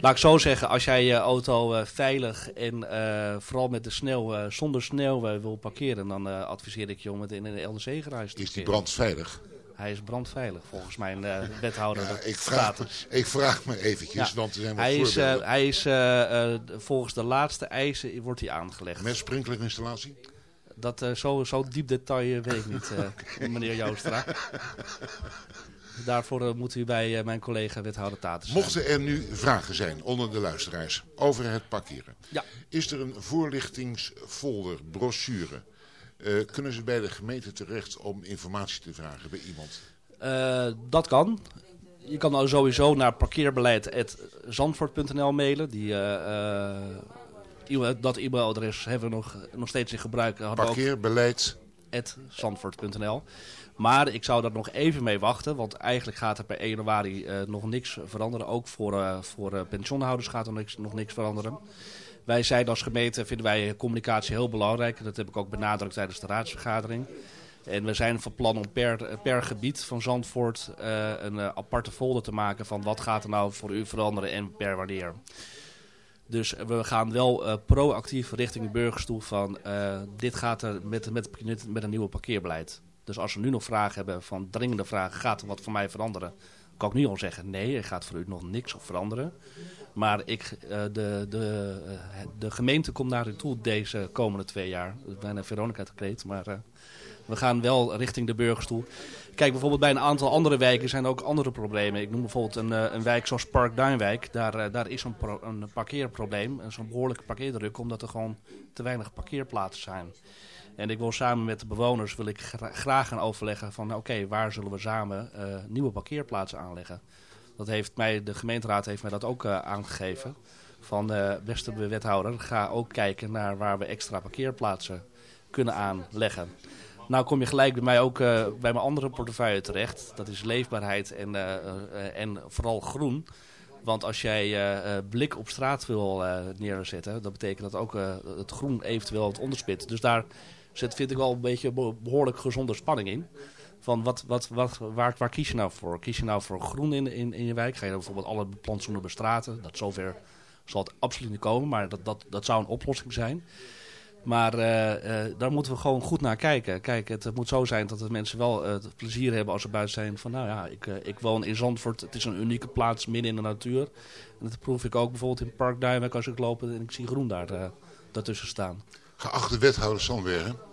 F: Laat ik zo zeggen, als jij je auto eh, veilig en eh, vooral met de sneeuw, eh, zonder sneeuw wil parkeren, dan adviseer ik je om het in een LDC-garage te
A: Is die brandveilig?
F: Hij is brandveilig, volgens mijn eh, wethouder.
A: Ja, ik, vraag,
F: staat.
A: ik vraag me eventjes,
F: Ja.
A: want er zijn wat
F: Hij is, hij is eh, eh, volgens de laatste eisen wordt hij aangelegd.
A: Met sprinklerinstallatie?
F: Dat, eh, zo, zo diep detail weet ik niet, eh, meneer Joostra. Daarvoor eh, moet u bij eh, mijn collega wethouder Tatus zijn.
A: Mochten er nu vragen zijn onder de luisteraars over het parkeren.
F: Ja.
A: Is er een voorlichtingsfolder, brochure? Eh, kunnen ze bij de gemeente terecht om informatie te vragen bij iemand?
F: Dat kan. Je kan nou sowieso naar parkeerbeleid.zandvoort.nl mailen. Die, e-mail- dat e-mailadres hebben we nog, nog steeds in gebruik. Hadden Maar ik zou daar nog even mee wachten, want eigenlijk gaat er per 1 januari eh, nog niks veranderen. Ook voor, eh, voor eh, pensioenhouders gaat er nog niks veranderen. Wij zijn als gemeente, vinden wij communicatie heel belangrijk. Dat heb ik ook benadrukt tijdens de raadsvergadering. En we zijn van plan om per, per gebied van Zandvoort een aparte folder te maken van wat gaat er nou voor u veranderen en per wanneer. Dus we gaan wel proactief richting de burgers toe van dit gaat er met, met, met een nieuwe parkeerbeleid. Dus als we nu nog vragen hebben van dringende vragen, gaat er wat voor mij veranderen? Kan ik nu al zeggen, nee, er gaat voor u nog niks op veranderen. Maar ik, eh, de, de, eh, de gemeente komt naar u toe deze komende twee jaar. Bijna Veronica te maar eh, we gaan wel richting de burgers toe. Kijk, bijvoorbeeld bij een aantal andere wijken zijn ook andere problemen. Ik noem bijvoorbeeld een, een wijk zoals Park Duinwijk. Daar, daar is een, een parkeerprobleem, zo'n behoorlijke parkeerdruk, omdat er gewoon te weinig parkeerplaatsen zijn. En ik wil samen met de bewoners wil ik gra- graag gaan overleggen van oké, waar zullen we samen eh, nieuwe parkeerplaatsen aanleggen. Dat heeft mij, de gemeenteraad heeft mij dat ook eh, aangegeven. Van eh beste wethouder, ga ook kijken naar waar we extra parkeerplaatsen kunnen aanleggen. Nou kom je gelijk bij mij ook bij mijn andere portefeuille terecht. Dat is leefbaarheid en, en vooral groen. Want als jij blik op straat wil neerzetten, dat betekent dat ook het groen eventueel het onderspit. Dus daar zit, vind ik wel een beetje be- behoorlijk gezonde spanning in. Van wat, wat, wat, waar, waar kies je nou voor? Kies je nou voor groen in, in, in je wijk? Ga je dan bijvoorbeeld alle plantsoenen bestraten? Dat zover zal het absoluut niet komen, maar dat, dat, dat zou een oplossing zijn. Maar eh, eh, daar moeten we gewoon goed naar kijken. Kijk, het moet zo zijn dat de mensen wel eh, het plezier hebben als ze buiten zijn. Van nou ja, ik, ik woon in Zandvoort. Het is een unieke plaats midden in de natuur. En dat proef ik ook bijvoorbeeld in Park Duinwijk als ik loop en ik zie groen daar, daartussen staan.
A: Geachte wethouder Sandbergen.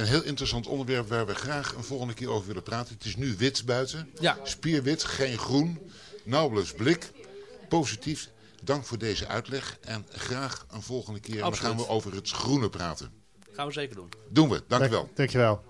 A: Een heel interessant onderwerp waar we graag een volgende keer over willen praten. Het is nu wit buiten.
F: Ja.
A: Spierwit, geen groen. Nauwelijks blik. Positief. Dank voor deze uitleg. En graag een volgende keer. Dan gaan we over het groene praten.
F: Gaan we zeker doen.
A: Doen we. Dank u wel.
D: Dank, dankjewel.
G: When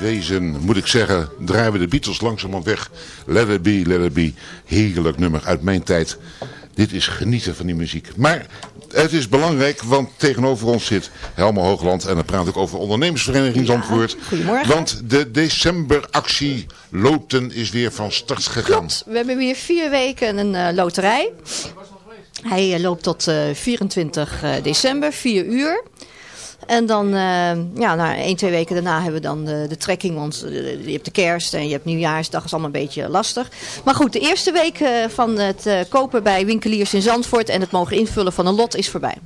A: Leedwezen moet ik zeggen, draaien we de Beatles langzaam weg. Let it be, let it be. Heerlijk nummer uit mijn tijd. Dit is genieten van die muziek. Maar het is belangrijk, want tegenover ons zit Helma Hoogland. En dan praat ik over ondernemersvereniging Zandvoort.
H: goedemorgen.
A: Want de decemberactie Loten is weer van start gegaan.
H: Klopt, we hebben weer vier weken een eh, loterij. Hij eh, loopt tot eh, 24 eh, december, 4 uur. En dan, eh, ja, na één, twee weken daarna hebben we dan de, de trekking. Want eh, je hebt de kerst en je hebt nieuwjaarsdag, is allemaal een beetje lastig. Maar goed, de eerste week eh, van het kopen bij winkeliers in Zandvoort en het mogen invullen van een lot is voorbij.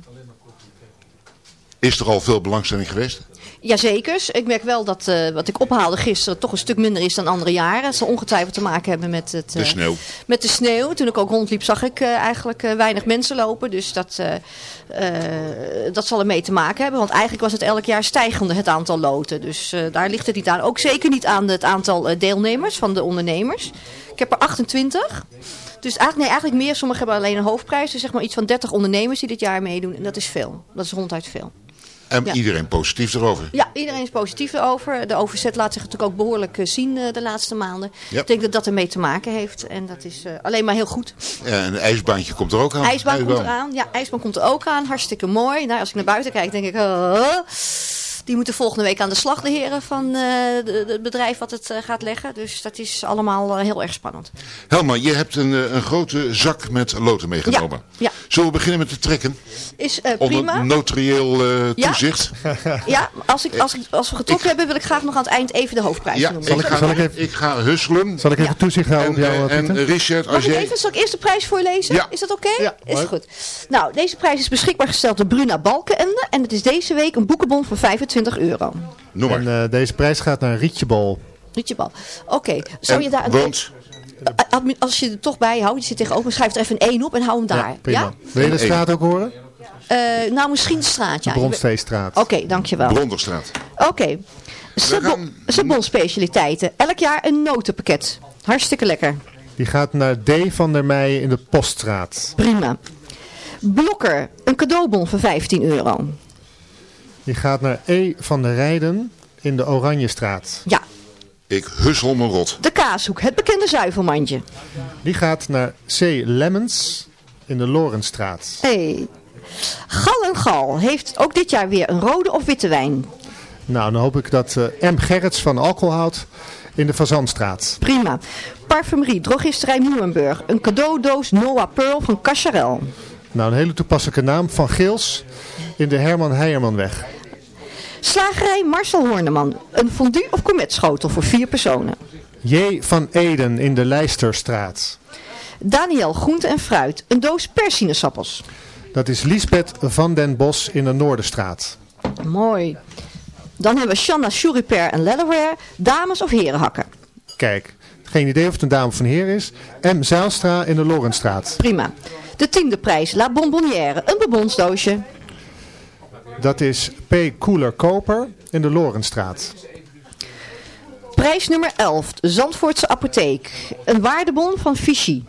A: Is er al veel belangstelling geweest?
H: Jazeker. Ik merk wel dat eh, wat ik ophaalde gisteren toch een stuk minder is dan andere jaren. Het zal ongetwijfeld te maken hebben met het,
A: De
H: eh,
A: sneeuw.
H: met de sneeuw. Toen ik ook rondliep zag ik eh, eigenlijk weinig mensen lopen. Dus dat, dat zal ermee te maken hebben. Want eigenlijk was het elk jaar stijgende het aantal loten. Dus daar ligt het niet aan. Ook zeker niet aan het aantal deelnemers van de ondernemers. Ik heb er 28. Dus eigenlijk, nee, eigenlijk meer. Sommigen hebben alleen een hoofdprijs. Dus zeg maar iets van 30 ondernemers die dit jaar meedoen. En dat is veel. Dat is ronduit veel.
A: En
H: Ja.
A: iedereen positief erover.
H: Ja, iedereen is positief erover. De overzet laat zich natuurlijk ook behoorlijk eh, zien eh, de laatste maanden.
A: Ja.
H: Ik denk dat dat ermee te maken heeft. En dat is eh, alleen maar heel goed.
A: En een ijsbaantje komt er ook aan.
H: IJsbaan komt
A: Ijsbaan.
H: eraan. Ja, ijsbaan komt er ook aan. Hartstikke mooi. Nou, als ik naar buiten kijk, denk ik... oh, Die moeten volgende week aan de slag, de heren van eh, het bedrijf wat het eh, gaat leggen. Dus dat is allemaal eh, heel erg spannend.
A: Helma, je hebt een, een grote zak met loten meegenomen.
H: ja.
A: Zullen we beginnen met te trekken?
H: Is eh,
A: Onder
H: prima.
A: notarieel eh, toezicht.
H: Ja, als, ik, als, ik, als we getrokken hebben, wil ik graag nog aan het eind even de hoofdprijs
A: Ja,
H: noemen.
A: ik
D: ik-
A: ga,
D: zal ik even-
A: ik ga husselen.
D: Zal ik even
H: Ja.
D: toezicht houden
A: En,
D: op jou, Pieter?
A: en Richard,
H: Mag
A: als
H: ik
A: jij...
H: even, zal ik eerst de prijs voorlezen?
A: Ja.
H: Is dat oké?
D: Ja,
H: is goed. Nou, deze prijs is beschikbaar gesteld door Bruna Balkenende. En het is deze week een boekenbon van 25 euro.
A: Noem maar.
D: En eh, deze prijs gaat naar Rietje Bol.
H: Rietje Bal. Oké, zou
A: En
H: je daar een...
A: woont...
H: Eh, Als je er toch bij houdt, je zit tegenover, schrijf er even een 1 op en hou hem daar.
D: Ja, prima.
H: Ja?
D: Wil je de straat ook horen?
H: Eh, nou, misschien de straat, ja.
D: Bronsteestraat.
H: Oké, dankjewel.
A: Bronderstraat.
H: Oké. Sabon,
A: gaan-
H: specialiteiten. Elk jaar een notenpakket. Hartstikke lekker.
D: Die gaat naar D van der Meijen in de Poststraat.
H: Prima. Blokker, een cadeaubon van 15 euro.
D: Die gaat naar E van der Rijden in de Oranjestraat.
H: Ja,
A: Ik hussel me rot.
H: de kaashoek, het bekende zuivelmandje.
D: Die gaat naar C. Lemmens in de Lorenstraat.
H: Hey. Gal en Gal heeft ook dit jaar weer een rode of witte wijn.
D: Nou, dan hoop ik dat eh, M. Gerrits van Alcoholhout in de Fazanstraat.
H: Prima. Parfumerie, drogisterij Moerenburg. Een cadeaudoos Noah Pearl van Cacharel.
D: Nou, een hele toepasselijke naam. Van Geels in de Herman Heijermanweg.
H: Slagerij Marcel Horneman. Een fondue of cometschotel voor vier personen.
D: J. van Eden in de Leisterstraat.
H: Daniel Groente en Fruit. Een doos persinesappels.
D: Dat is Lisbeth van den Bos in de Noorderstraat.
H: Mooi. Dan hebben we Shanna Shuriper en Leatherware. Dames of herenhakken.
D: Kijk, geen idee of het een dame of een heer is. M. Zijlstra in de Lorenstraat.
H: Prima. De tiende prijs. La Bonbonnière. Een bonbonsdoosje.
D: Dat is P. Koeler Koper in de Lorenstraat.
H: Prijs nummer 11. De Zandvoortse apotheek. Een waardebon van Vichy.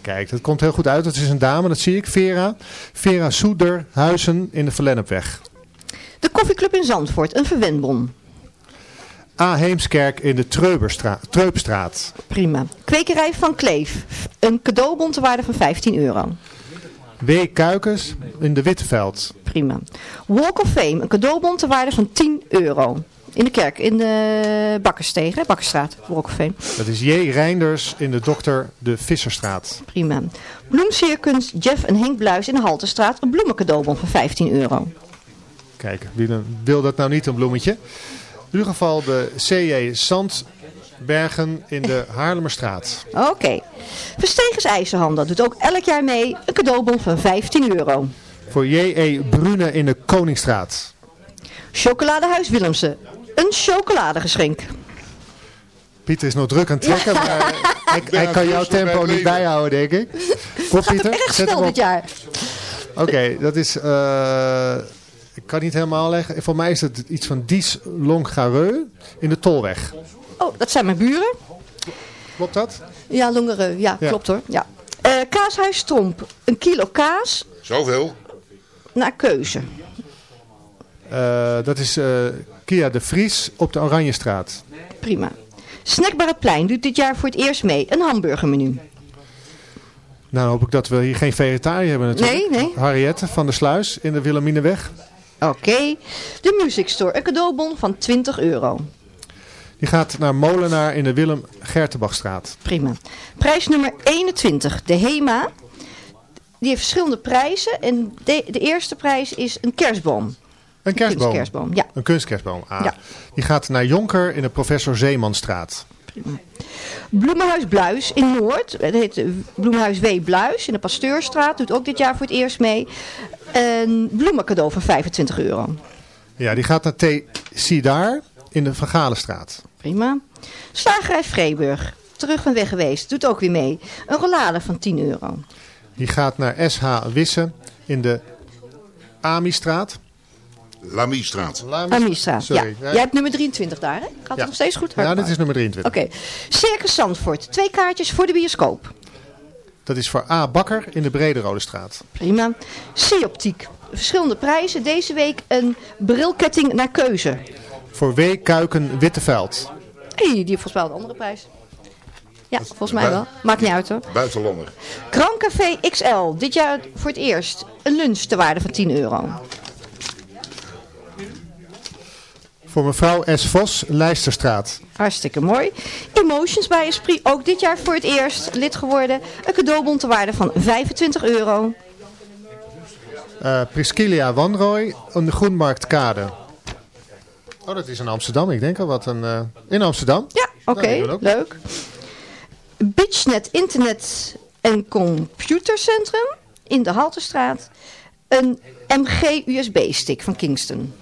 D: Kijk, dat komt heel goed uit. Dat is een dame, dat zie ik. Vera. Vera Soeder Huizen in de Verlennepweg.
H: De koffieclub in Zandvoort. Een verwendbon.
D: A. Heemskerk in de Treupstraat.
H: Prima. Kwekerij van Kleef. Een cadeaubon te waarde van 15 euro.
D: W. Kuikens in de Witteveld.
H: Prima. Walk of Fame. Een cadeaubon te waarde van 10 euro. In de kerk. In de Bakkersteeg. hè? Bakkerstraat. Walk of Fame.
D: Dat is J. Reinders in de Dokter de Visserstraat.
H: Prima. Bloemcircus Jeff en Henk Bluis in de Haltestraat. Een bloemencadeaubon van 15 euro.
D: Kijk, wie wil dat nou niet een bloemetje? In ieder geval de C.J. Zandbergen in de Haarlemmerstraat.
H: Oké. Verstegens IJzerhandel doet ook elk jaar mee. Een cadeaubon van 15 euro.
D: Voor J.E. Brune in de Koningsstraat.
H: Chocoladehuis Willemsen. Een chocoladegeschenk.
D: Pieter is nog druk aan het trekken, maar hij, kan jouw
A: bij
D: tempo niet bijhouden, denk ik. Kom Pieter,
H: erg
D: zet
H: snel dit jaar.
D: Oké, dat is... eh, ik kan niet helemaal leggen. Voor mij is het iets van Dies Longareux in de Tolweg.
H: Oh, dat zijn mijn buren.
D: Klopt dat?
H: Ja, Longereux. Ja,
D: Ja.
H: klopt hoor. Ja. Eh, kaashuis Stomp. Een kilo kaas
A: Zoveel.
H: naar keuze.
D: Eh, dat is eh, Kia de Vries op de Oranjestraat.
H: Prima. Snackbar het Plein doet dit jaar voor het eerst mee. Een hamburgermenu.
D: Nou, dan hoop ik dat we hier geen vegetariër hebben natuurlijk.
H: Nee, nee.
D: Harriette van der Sluis in de Wilhelmineweg.
H: Oké. De Music Store. Een cadeaubon van 20 euro.
D: Die gaat naar Molenaar in de Willem Gertenbachstraat.
H: Prima. Prijs nummer 21. De HEMA. Die heeft verschillende prijzen. En de, de eerste prijs is een kerstboom.
D: Een kerstboom.
H: Kunstkerstboom, ja.
D: Een kunstkerstboom. Ah.
H: Ja.
D: Die gaat naar Jonker in de Professor Zeemanstraat.
H: Bloemenhuis Bluis in Noord. Het heet eh, Bloemenhuis W. Bluis in de Pasteurstraat. Doet ook dit jaar voor het eerst mee. Een bloemencadeau van 25 euro.
D: Ja, die gaat naar T. Sidaar in de Vergalenstraat.
H: Prima. Slagerij Vreeburg. Terug van weg geweest. Doet ook weer mee. Een rollade van 10 euro.
D: Die gaat naar SH Wisse in de Amistraat.
A: Lamiestraat.
H: Amiestraat. Ja.
D: Sorry.
H: Jij hebt nummer 23 daar, hè? Gaat het
D: Ja.
H: nog steeds goed?
D: Ja, dit is nummer 23.
H: Oké. Circus Zandvoort. Twee kaartjes voor de bioscoop.
D: Dat is voor A. Bakker in de Brederode straat.
H: Prima. C-optiek. Verschillende prijzen. Deze week een brilketting naar keuze.
D: Voor W. Kuiken Witteveld.
H: Hey, die heeft volgens mij wel een andere prijs. Ja, volgens mij wel. Maakt niet uit hoor.
A: Buitenlander.
H: Grand Café XL. Dit jaar voor het eerst een lunch te waarde van 10 euro.
D: Voor mevrouw S. Vos, Leisterstraat.
H: Hartstikke mooi. Emotions bij Esprit, ook dit jaar voor het eerst lid geworden. Een cadeaubon te waarde van 25 euro.
D: Uh, Priscilla Wanrooy, een Groenmarktkade. Oh, dat is in Amsterdam. Ik denk al wat een... Uh, in Amsterdam?
H: Ja, oké. Okay, leuk. Bitchnet Internet en Computercentrum in de Halterstraat. Een MG USB-stick van Kingston.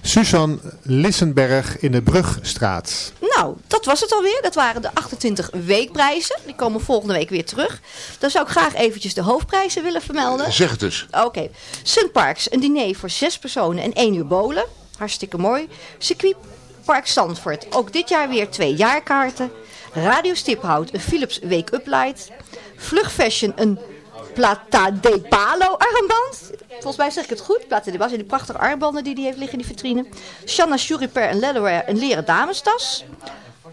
D: Susan Lissenberg in de Brugstraat.
H: Nou, dat was het alweer. Dat waren de 28 weekprijzen. Die komen volgende week weer terug. Dan zou ik graag eventjes de hoofdprijzen willen vermelden.
A: Zeg het dus.
H: Oké. Okay. Sunparks, een diner voor zes personen en één uur bolen. Hartstikke mooi. Circuit Park Zandvoort, ook dit jaar weer twee jaarkaarten. Radio Stiphout, een Philips Wake-up Light. Vlug Fashion, een Plata de Palo armband. Volgens mij zeg ik het goed. Plata de Palo, die prachtige armbanden die hij heeft liggen in die vitrine. Shanna Shuriper en Leatherware, een leren damestas.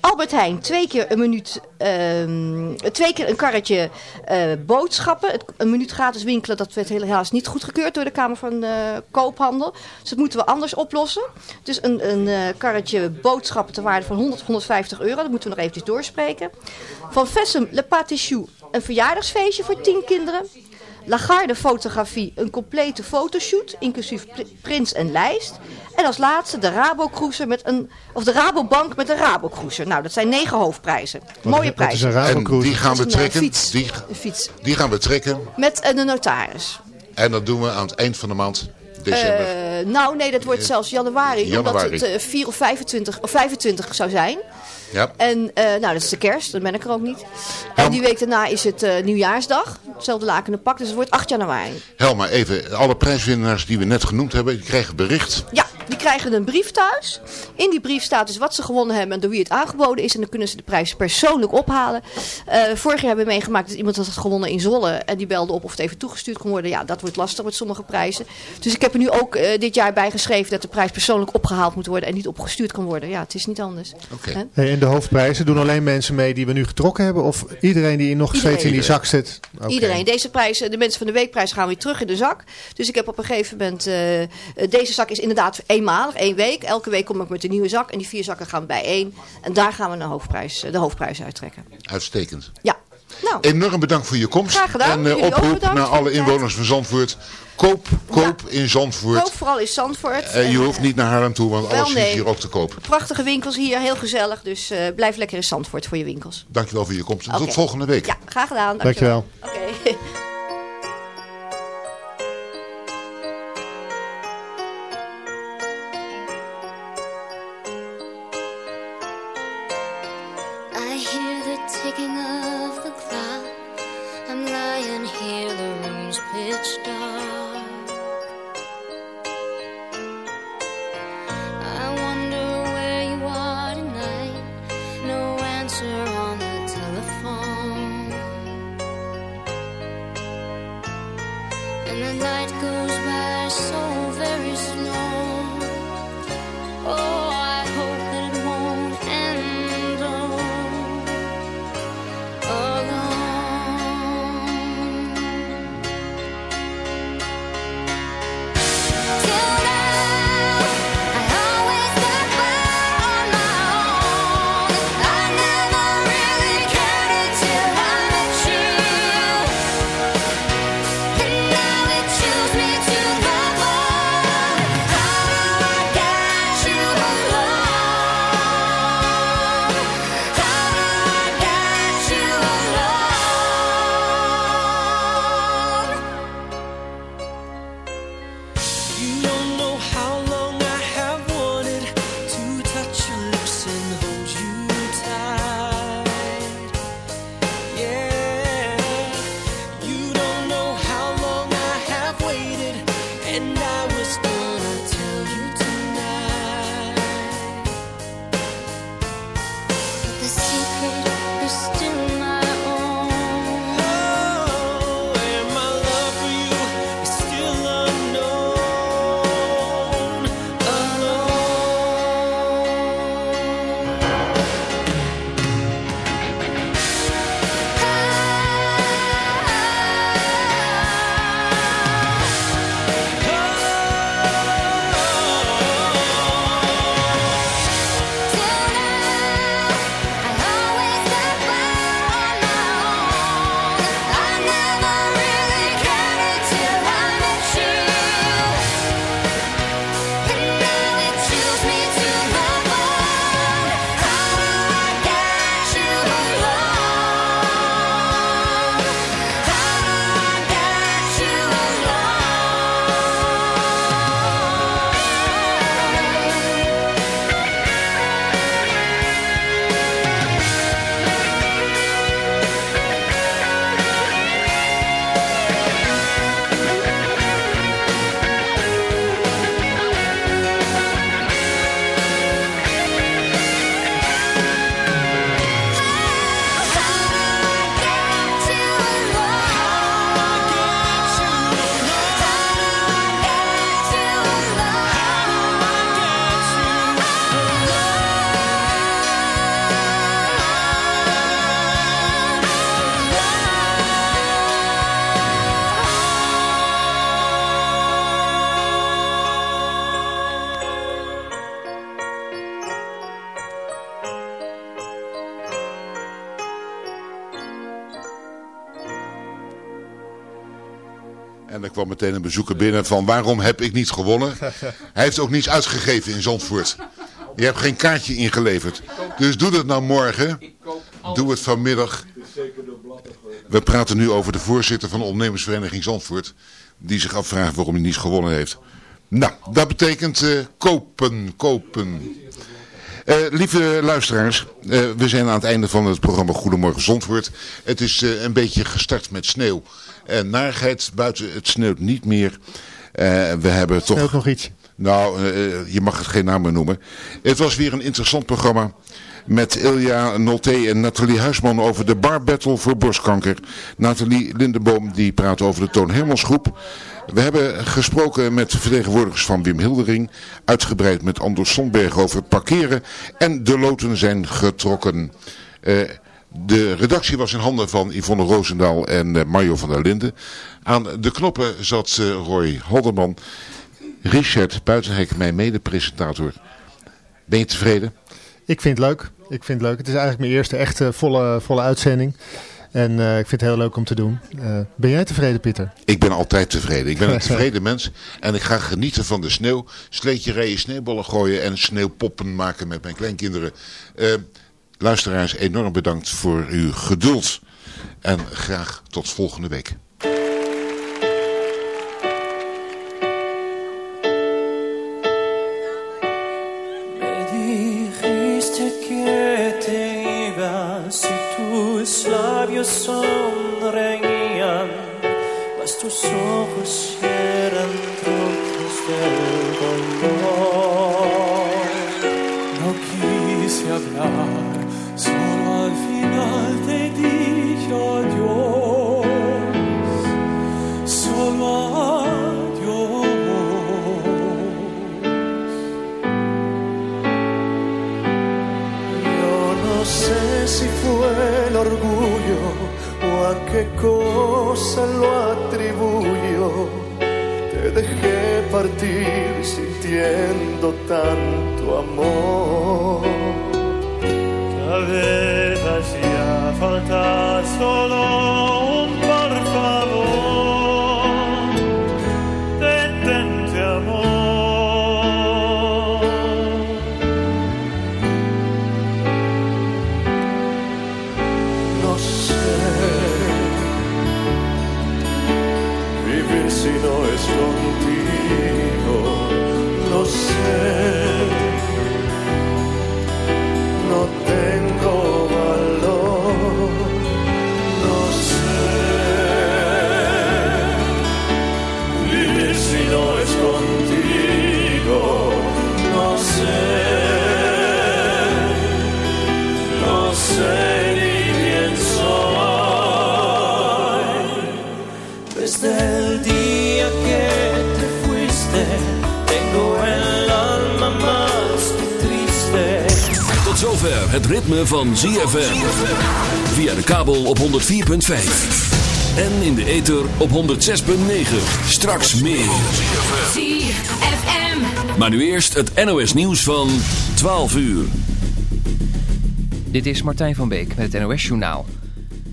H: Albert Heijn, twee keer een minuut, uh, twee keer een karretje uh, boodschappen. Het, een minuut gratis winkelen, dat werd helaas niet goedgekeurd door de Kamer van uh, Koophandel. Dus dat moeten we anders oplossen. Dus een, een uh, karretje boodschappen ter waarde van 100, 150 euro. Dat moeten we nog eventjes doorspreken. Van Vessem Le Patichou, een verjaardagsfeestje voor 10 kinderen. Lagarde fotografie, een complete fotoshoot, inclusief prins en lijst. En als laatste de Rabo Cruiser met een, of de Rabobank met een Rabo Cruiser. Nou, dat zijn negen hoofdprijzen. Mooie prijzen.
A: en die gaan we trekken.
H: Fiets.
A: Die,
H: een fiets.
A: Die gaan we trekken.
H: Met een notaris.
A: En dat doen we aan het eind van de maand. December.
H: Uh, nou nee, dat wordt zelfs januari, januari. omdat het uh, 4 of 25, of 25 zou zijn.
A: Ja.
H: En uh, nou, dat is de kerst, dan ben ik er ook niet. En die week daarna is het uh, nieuwjaarsdag. Hetzelfde lakende pak, dus het wordt 8 januari.
A: Helma, even, alle prijswinnaars die we net genoemd hebben, die krijgen bericht.
H: Ja, die krijgen een brief thuis. In die brief staat dus wat ze gewonnen hebben en door wie het aangeboden is. En dan kunnen ze de prijs persoonlijk ophalen. Uh, vorig jaar hebben we meegemaakt dat iemand had gewonnen in Zolle. En die belde op of het even toegestuurd kon worden. Ja, dat wordt lastig met sommige prijzen. Dus ik heb er nu ook uh, dit jaar bij geschreven dat de prijs persoonlijk opgehaald moet worden. En niet opgestuurd kan worden. Ja, het is niet anders.
A: Oké. Okay.
D: Hey, en de hoofdprijzen doen alleen mensen mee die we nu getrokken hebben? Of iedereen die nog
H: iedereen.
D: steeds in die zak zit?
H: Okay. Iedereen. Deze prijzen, de mensen van de weekprijs gaan weer terug in de zak. Dus ik heb op een gegeven moment... Uh, deze zak is inderdaad eenmalig, één week. Elke week kom ik met een nieuwe zak. En die vier zakken gaan bijeen. En daar gaan we een hoofdprijs, de hoofdprijs uittrekken.
A: Uitstekend.
H: Ja. Nou.
A: Enorm bedankt voor je komst.
H: Graag gedaan.
A: En uh, oproep naar alle inwoners van Zandvoort. Koop, koop ja. in Zandvoort.
H: Koop vooral in Zandvoort.
A: Uh, je hoeft niet naar Haarlem toe, want
H: wel,
A: alles
H: nee.
A: is hier ook te koop.
H: Prachtige winkels hier, heel gezellig. Dus uh, blijf lekker in Zandvoort voor je winkels.
A: Dankjewel voor je komst. En
H: okay.
A: tot volgende week.
H: Ja, graag gedaan. Dankjewel.
D: Dankjewel.
H: Oké. Okay.
A: kwam meteen een bezoeker binnen van waarom heb ik niet gewonnen? Hij heeft ook niets uitgegeven in Zandvoort. Je hebt geen kaartje ingeleverd. Dus doe dat nou morgen. Doe het vanmiddag. We praten nu over de voorzitter van de ondernemersvereniging Zandvoort. Die zich afvraagt waarom hij niet gewonnen heeft. Nou, dat betekent eh, kopen, kopen. Eh, lieve luisteraars, eh, we zijn aan het einde van het programma Goedemorgen Zandvoort. Het is een beetje gestart met sneeuw en narigheid. Buiten het sneeuwt niet meer. Eh, we hebben toch...
D: Ook nog iets.
A: Nou, eh, je mag het geen naam meer noemen. Het was weer een interessant programma met Ilja Nolte en Nathalie Huisman over de bar battle voor borstkanker. Nathalie Lindeboom die praat over de Toon Hermans groep. We hebben gesproken met vertegenwoordigers van Wim Hildering. Uitgebreid met Anders Sonberg over het parkeren. En de loten zijn getrokken. Eh, de redactie was in handen van Yvonne Roosendaal en eh, Mario van der Linden. Aan de knoppen zat eh, Roy Halderman. Richard Buitenhek, mijn mede-presentator. Ben je tevreden?
D: Ik vind het leuk. Ik vind het leuk. Het is eigenlijk mijn eerste echte volle, volle uitzending. En eh, ik vind het heel leuk om te doen. Ben jij tevreden, Pieter?
A: Ik ben altijd tevreden. Ik ben een tevreden mens. En ik ga genieten van de sneeuw. Sleetje rijden, sneeuwballen gooien en sneeuwpoppen maken met mijn kleinkinderen. Eh, luisteraars, enorm bedankt voor uw geduld. En graag tot volgende week.
I: Partir sintiendo tanto amor. Tal vez hacía falta solo
J: zover het ritme van ZFM. Via de kabel op 104.5. En in de ether op 106.9. Straks meer.
K: ZFM.
J: Maar nu eerst het NOS nieuws van 12 uur.
L: Dit is Martijn van Beek met het NOS-journaal.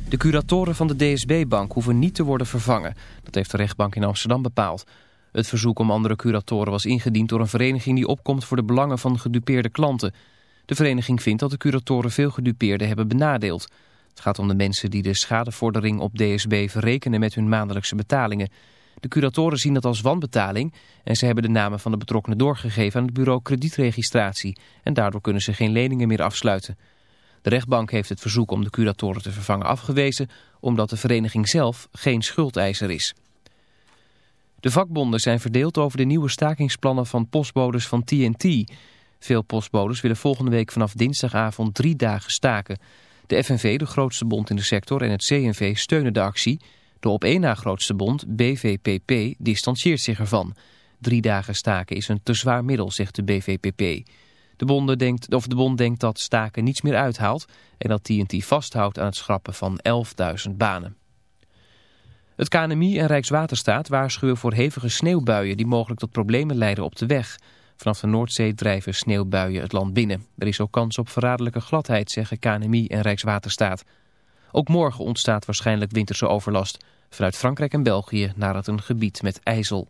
L: De curatoren van de DSB-bank hoeven niet te worden vervangen. Dat heeft de rechtbank in Amsterdam bepaald. Het verzoek om andere curatoren was ingediend door een vereniging die opkomt voor de belangen van gedupeerde klanten. De vereniging vindt dat de curatoren veel gedupeerden hebben benadeeld. Het gaat om de mensen die de schadevordering op DSB verrekenen met hun maandelijkse betalingen. De curatoren zien dat als wanbetaling en ze hebben de namen van de betrokkenen doorgegeven aan het bureau kredietregistratie. En daardoor kunnen ze geen leningen meer afsluiten. De rechtbank heeft het verzoek om de curatoren te vervangen afgewezen... omdat de vereniging zelf geen schuldeiser is. De vakbonden zijn verdeeld over de nieuwe stakingsplannen van postbodes van TNT. Veel postbodes willen volgende week vanaf dinsdagavond drie dagen staken. De FNV, de grootste bond in de sector, en het CNV steunen de actie. De op één na grootste bond, BVPP, distancieert zich ervan. Drie dagen staken is een te zwaar middel, zegt de BVPP. De, bonden denkt, of de bond denkt dat staken niets meer uithaalt en dat TNT vasthoudt aan het schrappen van 11.000 banen. Het KNMI en Rijkswaterstaat waarschuwen voor hevige sneeuwbuien die mogelijk tot problemen leiden op de weg. Vanaf de Noordzee drijven sneeuwbuien het land binnen. Er is ook kans op verraderlijke gladheid, zeggen KNMI en Rijkswaterstaat. Ook morgen ontstaat waarschijnlijk winterse overlast. Vanuit Frankrijk en België naar het een gebied met ijzel.